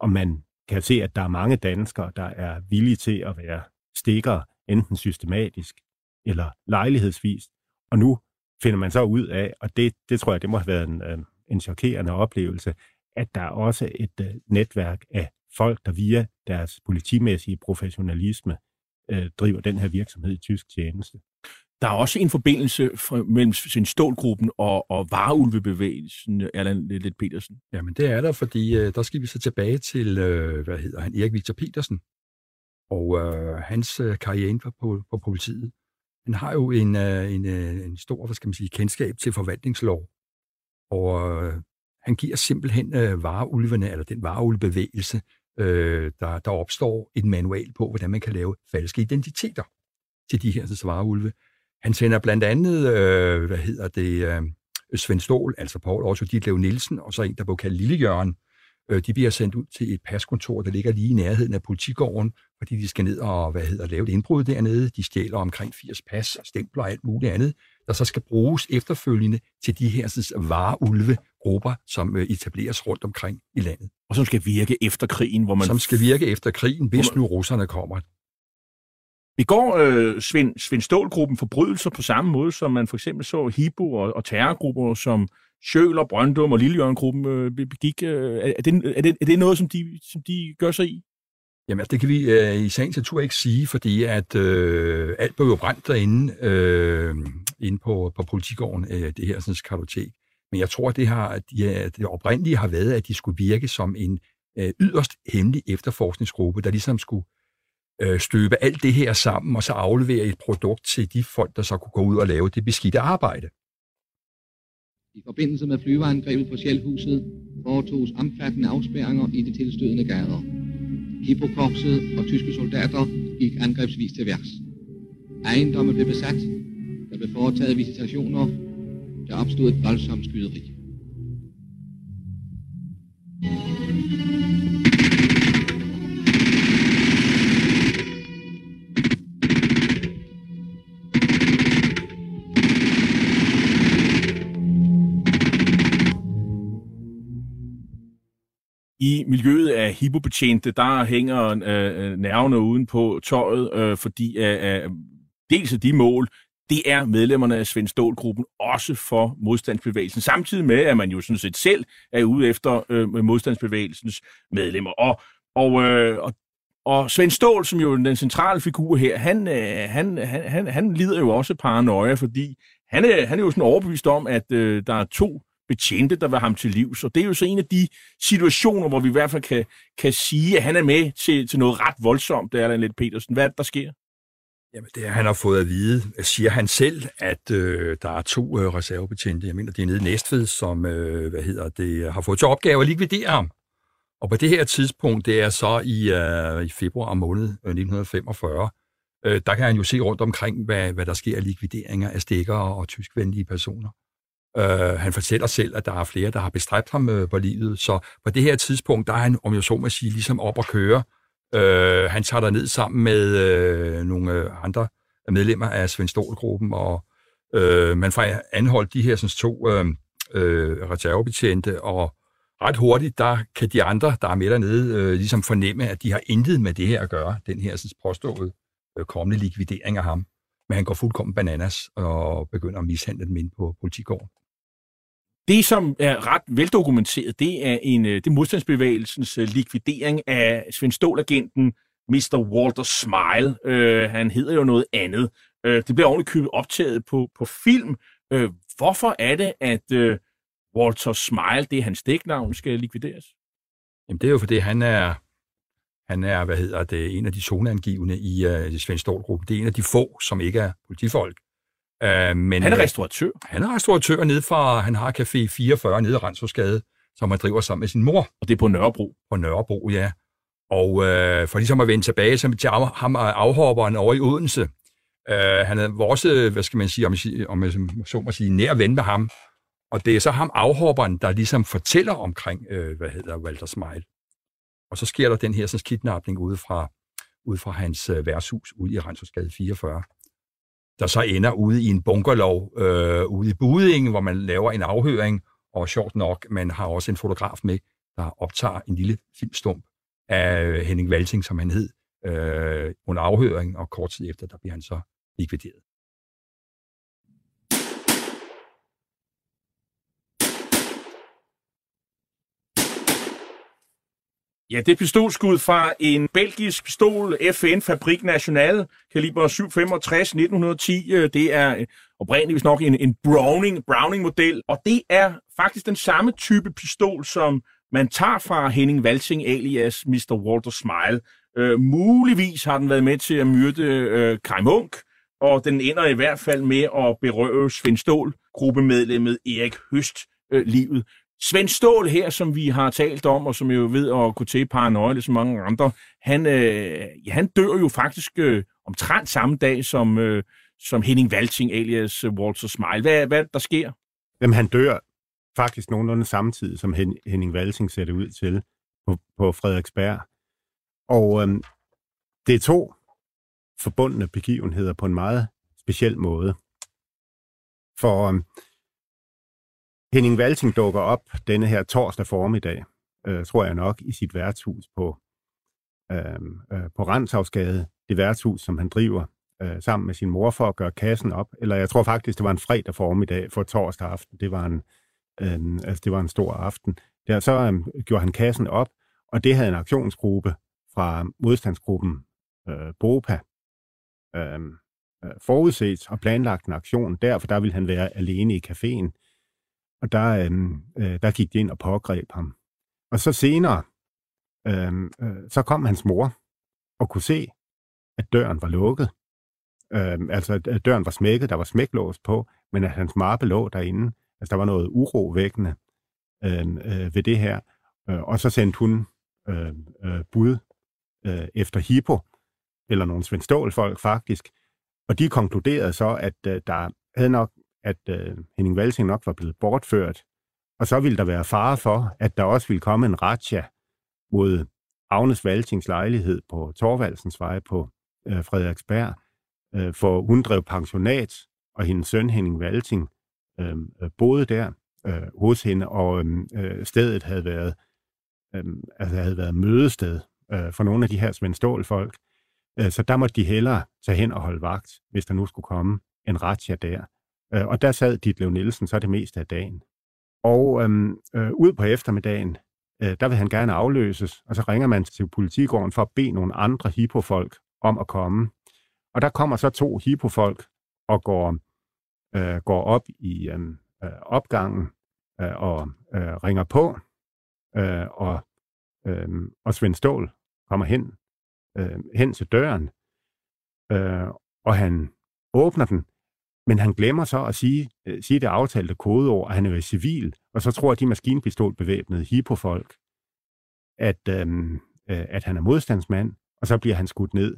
og man kan se, at der er mange danskere, der er villige til at være stikker, enten systematisk eller lejlighedsvis. Og nu finder man så ud af, og det, det tror jeg, det må have været en, øh, en chokerende oplevelse, at der er også et øh, netværk af folk, der via deres politimæssige professionalisme øh, driver den her virksomhed i tysk tjeneste der er også en forbindelse fra, mellem sin stålgruppen og, og vareulvebevægelsen, Erland Lidt Petersen. Jamen det er der, fordi øh, der skal vi så tilbage til, øh, hvad hedder han, Erik Victor Petersen, og øh, hans øh, karriere på, på politiet. Han har jo en, øh, en, øh, en stor, hvad skal man sige, kendskab til forvaltningslov, og øh, han giver simpelthen øh, vareulvene, eller den vareulvebevægelse, øh, der, der opstår et manual på, hvordan man kan lave falske identiteter til de her altså, vareulve. Han sender blandt andet, øh, hvad hedder det, øh, Svend Stål, altså Paul Otto Ditlev Nielsen, og så en, der blev kaldt Lille Jørgen. Øh, de bliver sendt ud til et paskontor, der ligger lige i nærheden af politigården, fordi de skal ned og hvad hedder, lave et indbrud dernede. De stjæler omkring 80 pas, stempler og alt muligt andet, der så skal bruges efterfølgende til de her vareulve grupper, som øh, etableres rundt omkring i landet. Og som skal virke efter krigen, hvor man... Som skal virke efter krigen, hvis nu russerne kommer. Begår øh, Svend, Svend Stålgruppen forbrydelser på samme måde, som man for eksempel så Hibo og, og terrorgrupper som Sjøler, Brøndum og Lillejørngruppen øh, begik? Øh, er, det, er, det, er det noget, som de, som de gør sig i? Jamen, altså, det kan vi øh, i sagens natur ikke sige, fordi at øh, alt blev jo brændt derinde, øh, inde på, på politigården, øh, det her sådan, kartotek. Men jeg tror, at det, har, at de, det oprindelige har været, at de skulle virke som en øh, yderst hemmelig efterforskningsgruppe, der ligesom skulle øh, støbe alt det her sammen, og så aflevere et produkt til de folk, der så kunne gå ud og lave det beskidte arbejde. I forbindelse med flyveangrebet på Sjælhuset foretoges omfattende afspærringer i de tilstødende gader. Hippokorpset og tyske soldater gik angrebsvis til værks. Ejendomme blev besat, der blev foretaget visitationer, der opstod et voldsomt skyderi. I miljøet af hippobetjente, der hænger øh, øh nervene uden på tøjet, øh, fordi øh, øh dels af de mål, det er medlemmerne af Svend Stålgruppen også for modstandsbevægelsen, samtidig med, at man jo sådan set selv er ude efter øh, modstandsbevægelsens medlemmer. Og, og, øh, og, og Svend Stål, som jo er den centrale figur her, han, øh, han, han, han, han lider jo også paranoia, fordi han er, han er jo sådan overbevist om, at øh, der er to betjente, der var ham til liv. Så det er jo så en af de situationer, hvor vi i hvert fald kan, kan sige, at han er med til, til noget ret voldsomt, det er der lidt Petersen. Hvad er det, der sker? Jamen, det er, han har fået at vide, siger han selv, at øh, der er to øh, reservebetjente, jeg mener, det er nede i Næstved, som øh, hvad hedder det, har fået til opgave at likvidere ham. Og på det her tidspunkt, det er så i, øh, i februar måned øh, 1945, øh, der kan han jo se rundt omkring, hvad, hvad der sker af likvideringer af stikker og tyskvenlige personer. Øh, han fortæller selv, at der er flere, der har bestræbt ham øh, på livet. Så på det her tidspunkt, der er han, om jeg så må sige, ligesom op at køre. Øh, han tager ned sammen med øh, nogle øh, andre medlemmer af Svend Stål-gruppen, og øh, man får anholdt de her sådan, to øh, øh, reservebetjente, og ret hurtigt, der kan de andre, der er med dernede, øh, ligesom fornemme, at de har intet med det her at gøre, den her sådan, påståede øh, kommende likvidering af ham. Men han går fuldkommen bananas og begynder at mishandle dem ind på politigården. Det, som er ret veldokumenteret, det er en øh, det er modstandsbevægelsens øh, likvidering af Svend Stål-agenten Mr. Walter Smile. Øh, han hedder jo noget andet. Øh, det bliver ordentligt optaget på, på film. Øh, hvorfor er det, at øh, Walter Smile, det er hans dæknavn, skal likvideres? Jamen, det er jo, fordi han er, han er, hvad hedder det, en af de zoneangivende i uh, Svend Stål-gruppen. Det er en af de få, som ikke er politifolk. Uh, men, han er restauratør. Han er restauratør nede fra, han har Café 44 nede i Rensåsgade, som han driver sammen med sin mor. Og det er på Nørrebro? På Nørrebro, ja. Og uh, for ligesom at vende tilbage så til ham afhopperen over i Odense, uh, han er vores, hvad skal man sige, om, om jeg så må sige, nær ven med ham. Og det er så ham afhopperen, der ligesom fortæller omkring, uh, hvad hedder Walter Smile. Og så sker der den her sådan, kidnapning ude fra, ude fra hans uh, værtshus ude i Rensåsgade 44 der så ender ude i en bunkerlov øh, ude i Budingen, hvor man laver en afhøring, og sjovt nok, man har også en fotograf med, der optager en lille filmstump af øh, Henning Valting, som han hed, øh, under afhøring, og kort tid efter, der bliver han så likvideret. Ja, det er pistolskud fra en belgisk pistol, FN Fabrik National, kaliber 765 1910. Øh, det er øh, oprindeligt nok en, en Browning, Browning-model, og det er faktisk den samme type pistol, som man tager fra Henning Walsing alias Mr. Walter Smile. Øh, muligvis har den været med til at myrde øh, Kai Munk, og den ender i hvert fald med at berøve Svend Stål, gruppemedlemmet Erik Høst, øh, livet. Svend Stål her, som vi har talt om, og som jo ved at kunne til paranoia, som mange andre, han, øh, ja, han dør jo faktisk øh, omtrent samme dag som, øh, som Henning Valting, alias øh, Walter Smile. Hvad, hvad der sker? Jamen, han dør faktisk nogenlunde samtidig, som Henning Valting ser det ud til på, på Frederiksberg. Og øhm, det er to forbundne begivenheder på en meget speciel måde. For øhm, Henning Valting dukker op denne her torsdag formiddag, øh, tror jeg nok, i sit værtshus på, øh, øh, på Randshavsgade. Det værtshus, som han driver øh, sammen med sin mor for at gøre kassen op. Eller jeg tror faktisk, det var en fredag formiddag for torsdag aften. Det var en, øh, altså, det var en stor aften. Der så øh, gjorde han kassen op, og det havde en aktionsgruppe fra modstandsgruppen øh, BOPA øhm, øh, forudset og planlagt en aktion der, for der ville han være alene i caféen. Og der, øhm, øh, der gik de ind og pågreb ham. Og så senere, øh, øh, så kom hans mor og kunne se, at døren var lukket. Øh, altså, at døren var smækket, der var smæklås på, men at hans mappe lå derinde. Altså, der var noget urovækkende øh, øh, ved det her. Øh, og så sendte hun øh, øh, bud øh, efter Hippo, eller nogle Svend folk faktisk, og de konkluderede så, at øh, der havde nok, at øh, Henning Valsing nok var blevet bortført, og så ville der være fare for, at der også ville komme en ratcha mod Agnes Valsings lejlighed på Torvaldsens vej på øh, Frederiksberg, øh, for hun drev pensionat, og hendes søn Henning Valsing øh, øh boede der øh, hos hende, og øh, øh, stedet havde været, øh, altså havde været mødested øh, for nogle af de her Svend folk Øh, så der måtte de hellere tage hen og holde vagt, hvis der nu skulle komme en ratcha der. Øh, og der sad Ditlev Nielsen så det meste af dagen. Og øhm, øh, ud på eftermiddagen, øh, der vil han gerne afløses, og så ringer man til politigården for at bede nogle andre hippofolk om at komme. Og der kommer så to hippofolk og går, øh, går op i øhm, øh, opgangen øh, og øh, ringer på, øh, og, øh, og Svend Stål kommer hen øh, hen til døren, øh, og han åbner den, men han glemmer så at sige, øh, sige det aftalte kodeord, at han er civil, og så tror de maskinpistolbevæbnede hippofolk, at, øh, øh, at han er modstandsmand, og så bliver han skudt ned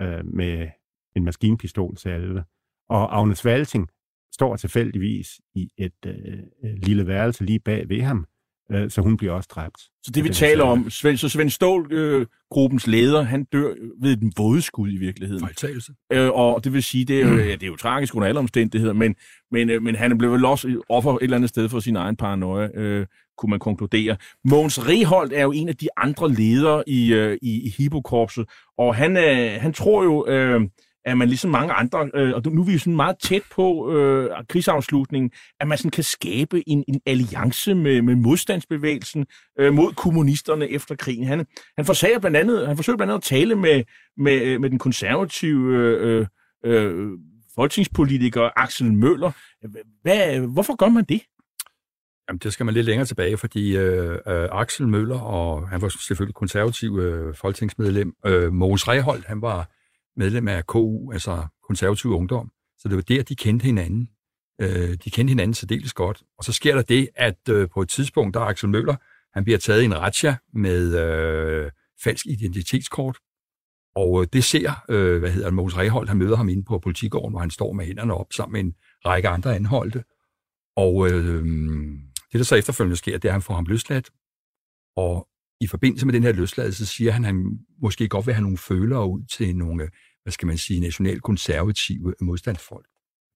øh, med en maskinpistolsalve. Og Agnes Valting står tilfældigvis i et øh, øh, lille værelse lige bag ved ham, øh, så hun bliver også dræbt. Så det vi taler om, Svend, så Svend Stål, øh, gruppens leder, han dør ved den vådeskud i virkeligheden. Fejltagelse. Øh, og det vil sige, det er, jo, mm. ja, det er jo tragisk under alle omstændigheder, men, men, øh, men han blev vel også offer et eller andet sted for sin egen paranoia, øh, kunne man konkludere. Mogens Reholdt er jo en af de andre ledere i, øh, i, i Hippokorpset, og han, øh, han tror jo... Øh, at man ligesom mange andre, øh, og nu er vi sådan meget tæt på øh, krigsafslutningen, at man sådan kan skabe en, en alliance med, med modstandsbevægelsen øh, mod kommunisterne efter krigen. Han, han, forsager blandt andet, han forsøger blandt andet at tale med, med, øh, med den konservative øh, øh, folketingspolitiker Axel Møller. Hvad, hvorfor gør man det? Jamen, det skal man lidt længere tilbage, fordi øh, øh, Axel Møller, og han var selvfølgelig konservativ øh, folketingsmedlem, øh, Mogens Reholdt, han var medlem af KU, altså konservativ ungdom. Så det var der, de kendte hinanden. Øh, de kendte hinanden særdeles godt. Og så sker der det, at øh, på et tidspunkt, der er Axel Møller, han bliver taget i en ratcha med øh, falsk identitetskort. Og øh, det ser, øh, hvad hedder Mogens Rehold, han møder ham inde på politigården, hvor han står med hænderne op sammen med en række andre anholdte. Og øh, det, der så efterfølgende sker, det er, at han får ham løsladt. Og i forbindelse med den her løsladelse siger han, at han måske godt vil have nogle følere ud til nogle hvad skal man sige, nationalkonservative modstandsfolk.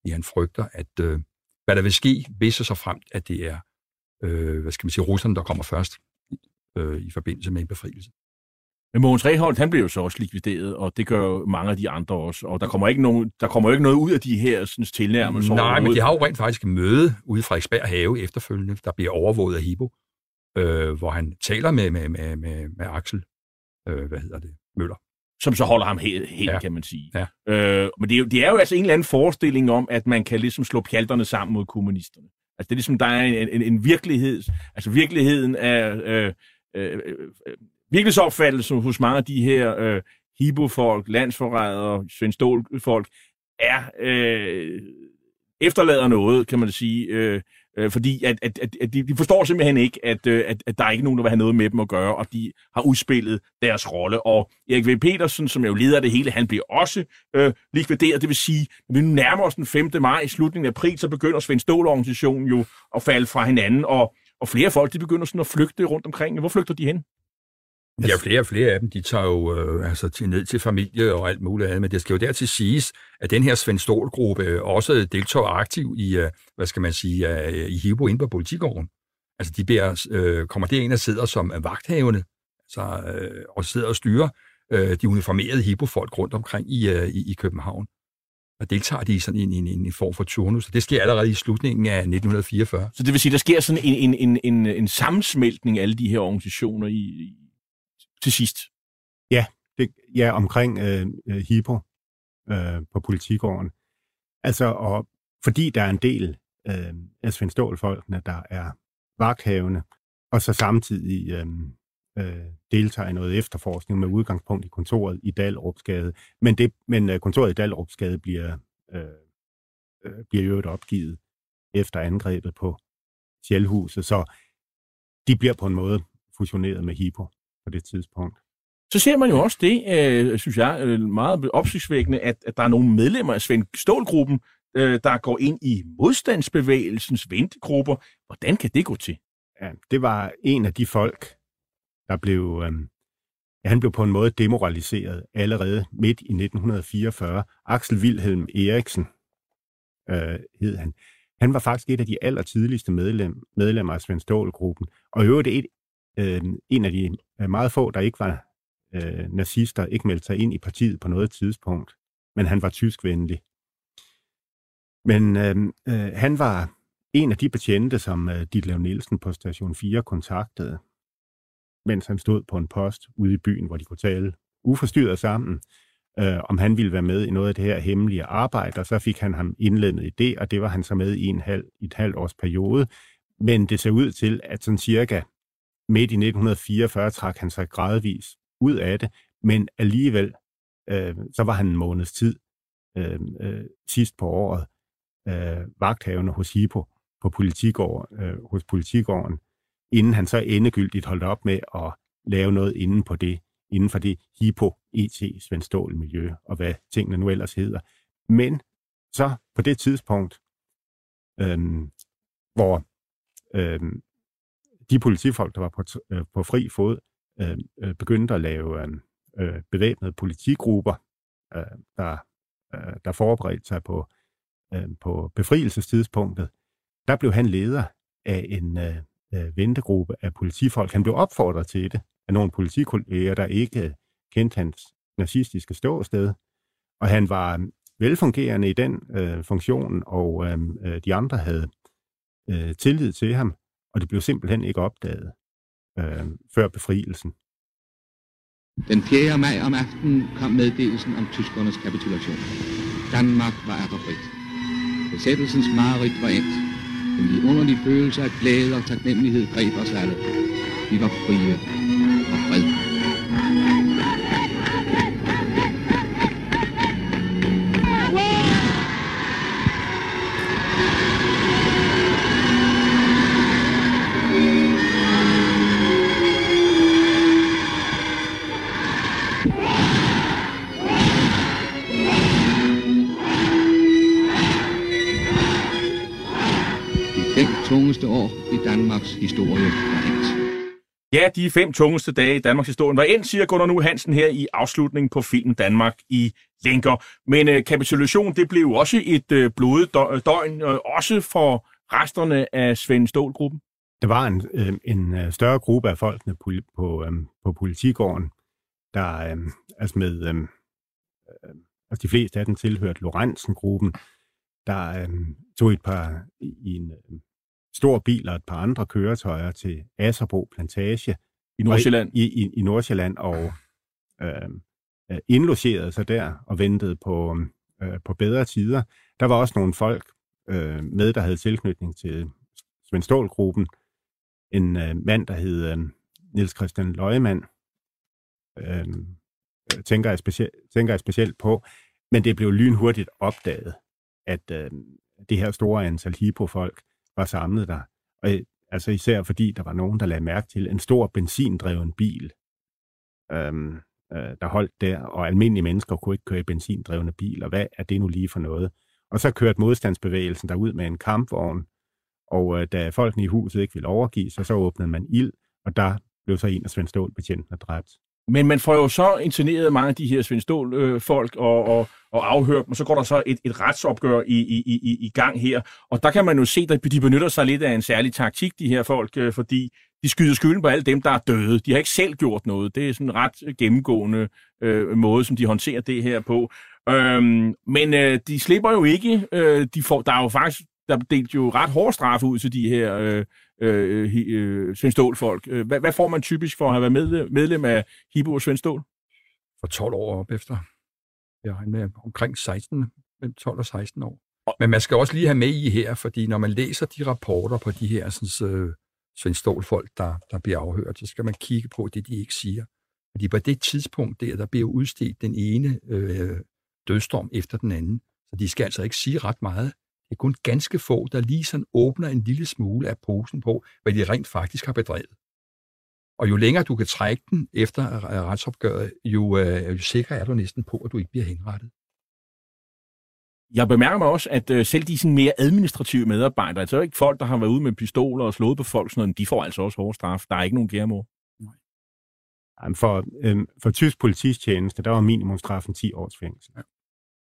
Fordi han frygter, at øh, hvad der vil ske, hvis så fremt, at det er, øh, hvad skal man sige, russerne, der kommer først øh, i forbindelse med en befrielse. Men Mogens Reholdt, han blev jo så også likvideret, og det gør jo mange af de andre også. Og der kommer ikke, nogen, der kommer ikke noget ud af de her sådan, tilnærmelser. Nej, men de har jo rent faktisk møde ude fra Frederiksberg Have efterfølgende, der bliver overvåget af Hibo. øh, hvor han taler med, med, med, med, med Axel, øh, hvad hedder det, Møller. Som så holder ham helt, helt Ja. kan man sige. Ja. Øh, men det er, jo, det er jo altså en eller anden forestilling om, at man kan ligesom slå pjalterne sammen mod kommunisterne. Altså det er ligesom, der er en, en, en virkelighed, altså virkeligheden af, øh, øh, øh, virkelighedsopfattelsen hos mange af de her øh, hibofolk, landsforrædere, Svend Stål-folk, er, øh, efterlader noget, kan man sige, øh, øh, fordi at, at, at, at de, de forstår simpelthen ikke, at, øh, at, at der er ikke nogen, der vil have noget med dem at gøre, og de har udspillet deres rolle. Og Erik V. Petersen, som jo leder af det hele, han bliver også øh, likvideret. Det vil sige, at vi nu nærmer os den 5. maj i slutningen af april, så begynder Svend Stål-organisationen jo at falde fra hinanden, og, og flere folk, de begynder sådan at flygte rundt omkring. Hvor flygter de hen? Ja, flere og flere af dem, de tager jo øh, altså, til, ned til familie og alt muligt andet, men det skal jo dertil siges, at den her Svend Stål-gruppe øh, også deltager aktiv i, øh, hvad skal man sige, øh, i Hibo inde på politigården. Altså, de bliver, øh, kommer derind og sidder som er vagthavende, altså, øh, og sidder og styrer øh, de uniformerede Hibo-folk rundt omkring i, øh, i, i København. Og deltager de i sådan en, en, en form for turnus. Og det sker allerede i slutningen af 1944. Så det vil sige, der sker sådan en, en, en, en, en sammensmeltning af alle de her organisationer i, til sidst. Ja, det, ja, omkring øh, øh Hippo Hipo øh, på politigården. Altså, og fordi der er en del øh, af Svend Stål-folkene, der er vagthavende, og så samtidig øh, øh, deltager i noget efterforskning med udgangspunkt i kontoret i Dalrupsgade. Men, det, men øh, kontoret i Dalrupsgade bliver, øh, øh, bliver jo opgivet efter angrebet på Sjælhuset, så de bliver på en måde fusioneret med Hipo på det tidspunkt. Så ser man jo også det, øh, synes jeg, øh, meget opsigtsvækkende, at, at der er nogle medlemmer af Svend Stål-gruppen, øh, der går ind i modstandsbevægelsens ventegrupper. Hvordan kan det gå til? Ja, det var en af de folk, der blev, øhm, ja, han blev på en måde demoraliseret allerede midt i 1944. Axel Wilhelm Eriksen øh, hed han. Han var faktisk et af de allertidligste medlem, medlemmer af Svend Stål-gruppen, og i øvrigt et, øh, en af de øh, meget få, der ikke var øh, nazister, ikke meldte sig ind i partiet på noget tidspunkt, men han var tyskvenlig. Men øh, øh, han var en af de betjente, som øh, Ditlev Nielsen på station 4 kontaktede, mens han stod på en post ude i byen, hvor de kunne tale uforstyrret sammen, øh, om han ville være med i noget af det her hemmelige arbejde, og så fik han ham indledende i det, og det var han så med i en halv, et halvt års periode. Men det ser ud til, at sådan cirka midt i 1944 trak han sig gradvis ud af det, men alligevel, øh, så var han en måneds tid øh, øh sidst på året øh, vagthavende hos Hipo, på politigård, øh, hos politigården, inden han så endegyldigt holdt op med at lave noget inden, på det, inden for det HIPO, ET, Svend Stål miljø, og hvad tingene nu ellers hedder. Men så på det tidspunkt, øh, hvor øh, de politifolk, der var på, øh, på fri fod, øh, øh, begyndte at lave øh, øh, bevæbnede politigrupper, øh, der, øh, der forberedte sig på, øh, på befrielsestidspunktet, der blev han leder af en øh, øh, ventegruppe af politifolk. Han blev opfordret til det af nogle politikolleger, der ikke kendte hans nazistiske ståsted. Og han var velfungerende i den øh, funktion, og øh, øh de andre havde øh, tillid til ham, og det blev simpelthen ikke opdaget øh, før befrielsen. Den 4. maj om aftenen kom meddelelsen om tyskernes kapitulation. Danmark var frit. Besættelsens mareridt var endt. En vidunderlig følelse af glæde og taknemmelighed greb os alle. Vi var frie og fred. År i Danmarks historie var endt. Ja, de fem tungeste dage i Danmarks historie var endt, siger Gunnar Nu Hansen her i afslutningen på filmen Danmark i lænker. Men øh, kapitulation, det blev jo også et øh, blodet dø- døgn, øh, også for resterne af Svend Stål-gruppen. Der var en, øh, en øh, større gruppe af folkene på, på, øh, på politigården, der øh, altså med, øh, øh, altså de fleste af dem tilhørte Lorentzen-gruppen, der øh, tog et par i en, øh, stor bil og et par andre køretøjer til Asserbo Plantage. I Nordsjælland? I, i, i Nordsjælland, og øh, indlogerede sig der og ventede på, øh, på bedre tider. Der var også nogle folk øh, med, der havde tilknytning til Svend Stål-gruppen. En øh, mand, der hed øh, Niels Christian Løjemann, øh, tænker, jeg specielt, tænker jeg specielt på. Men det blev lynhurtigt opdaget, at øh, det her store antal hipo-folk var samlet der. Og, altså især fordi der var nogen, der lagde mærke til en stor benzindreven bil, øhm, øh, der holdt der, og almindelige mennesker kunne ikke køre i benzindrevne biler. Hvad er det nu lige for noget? Og så kørte modstandsbevægelsen derud med en kampvogn, og øh, da folkene i huset ikke ville overgive sig, så åbnede man ild, og der blev så en af Svend Stål betjentene dræbt. Men man får jo så interneret mange af de her Svend Stål-folk øh, og, og, og afhørt dem, og så går der så et, et retsopgør i, i, i, i gang her. Og der kan man jo se, at de benytter sig lidt af en særlig taktik, de her folk, øh, fordi de skyder skylden på alle dem, der er døde. De har ikke selv gjort noget. Det er sådan en ret øh, gennemgående øh, måde, som de håndterer det her på. Øhm, men øh, de slipper jo ikke. Øh, de får, der er jo faktisk der delt jo ret hårde straffe ud til de her øh, øh, øh, Svend Stål-folk. Øh, hvad, hvad får man typisk for at have været med, medlem af Hibo og Svend Stål? For 12 år op efter. Jeg regner med omkring 16, mellem 12 og 16 år. Men man skal også lige have med i her, fordi når man læser de rapporter på de her sådan, øh, Svend Stål-folk, der, der bliver afhørt, så skal man kigge på det, de ikke siger. Fordi på det tidspunkt der, der bliver udstedt den ene øh, dødstorm efter den anden. Så de skal altså ikke sige ret meget. Det er kun ganske få, der lige sådan åbner en lille smule af posen på, hvad de rent faktisk har bedrevet. Og jo længere du kan trække den efter retsopgøret, jo, øh, jo sikker er du næsten på, at du ikke bliver henrettet. Jeg bemærker mig også, at øh, selv de sådan mere administrative medarbejdere, altså ikke folk, der har været ude med pistoler og slået på folk, sådan noget, de får altså også hårde straf. Der er ikke nogen gærmor. For, øh, for tysk politistjeneste, der var minimumstraffen 10 års fængsel. Ja.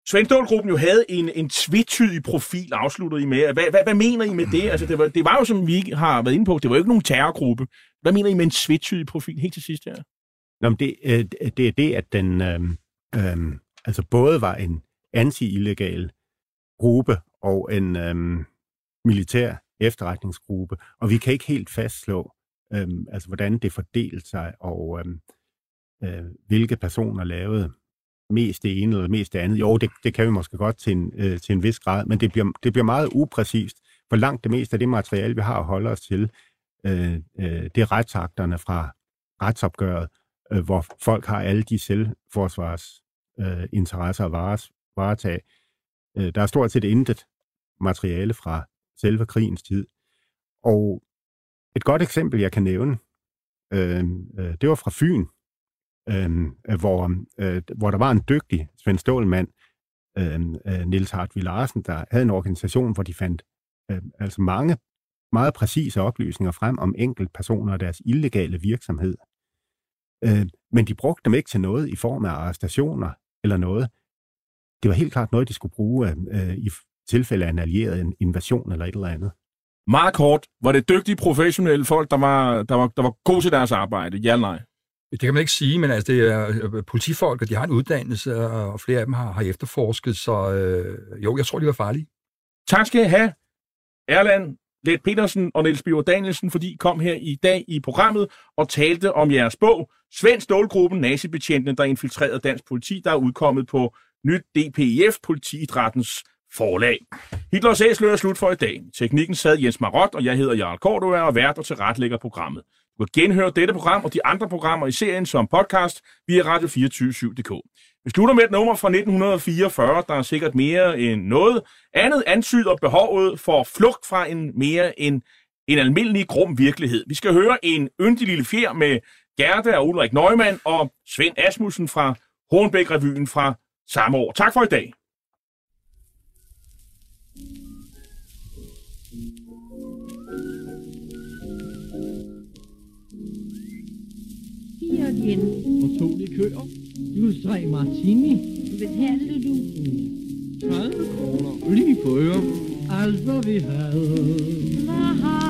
Svendstålgruppen jo havde en, en tvetydig profil, afsluttede I med. Hvad, hvad, hvad mener I med det? Altså, det, var, det var jo, som vi har været inde på, det var jo ikke nogen terrorgruppe. Hvad mener I med en tvetydig profil helt til sidst her? Nå, men det, øh, det er det, at den øh, øh, altså både var en anti-illegal gruppe og en øh, militær efterretningsgruppe, og vi kan ikke helt fastslå, øh, altså hvordan det fordelte sig, og øh, øh, hvilke personer lavede mest det ene eller mest det andet. Jo, det, det kan vi måske godt til en, øh, til en vis grad, men det bliver, det bliver meget upræcist, for langt det meste af det materiale, vi har at holde os til, øh, øh, det er retsakterne fra retsopgøret, øh, hvor folk har alle de selvforsvars øh, interesser at vares, varetage. Øh, der er stort set intet materiale fra selve krigens tid. Og et godt eksempel, jeg kan nævne, øh, øh, det var fra Fyn, Øhm, øh, hvor, øh, hvor der var en dygtig Svend Stålmand, øhm, øh, Nils Hartvig Larsen, der havde en organisation, hvor de fandt øh, altså mange meget præcise oplysninger frem om enkeltpersoner og deres illegale virksomhed. Øh, men de brugte dem ikke til noget i form af arrestationer eller noget. Det var helt klart noget, de skulle bruge øhm, øh, i tilfælde af en allieret en invasion eller et eller andet. Meget kort, var det dygtige professionelle folk, der var, der var, der var gode til deres arbejde? Ja eller nej? Det kan man ikke sige, men altså, det er øh, politifolk, og de har en uddannelse, og flere af dem har, har efterforsket, så øh, jo, jeg tror, de var farlige. Tak skal I have, Erland Let Petersen og Niels Bjørn Danielsen, fordi I kom her i dag i programmet og talte om jeres bog, Svend Stålgruppen, nazibetjentene, der infiltrerede dansk politi, der er udkommet på nyt DPF, politiidrættens forlag. Hitlers æsler er slut for i dag. Teknikken sad Jens Marot, og jeg hedder Jarl Kortua og vært og tilretlægger programmet. Du kan genhøre dette program og de andre programmer i serien som podcast via radio247.dk. Vi slutter med et nummer fra 1944, der er sikkert mere end noget. Andet antyder behovet for flugt fra en mere end en almindelig grum virkelighed. Vi skal høre en yndig lille fjer med Gerda og Ulrik Neumann og Svend Asmussen fra Hornbæk-revyen fra samme år. Tak for i dag. Gin. Og to likører. Plus tre martini. Betalte du? 30 kroner. Lige på øre. Alt hvad vi havde. Hvad har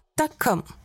Dot com.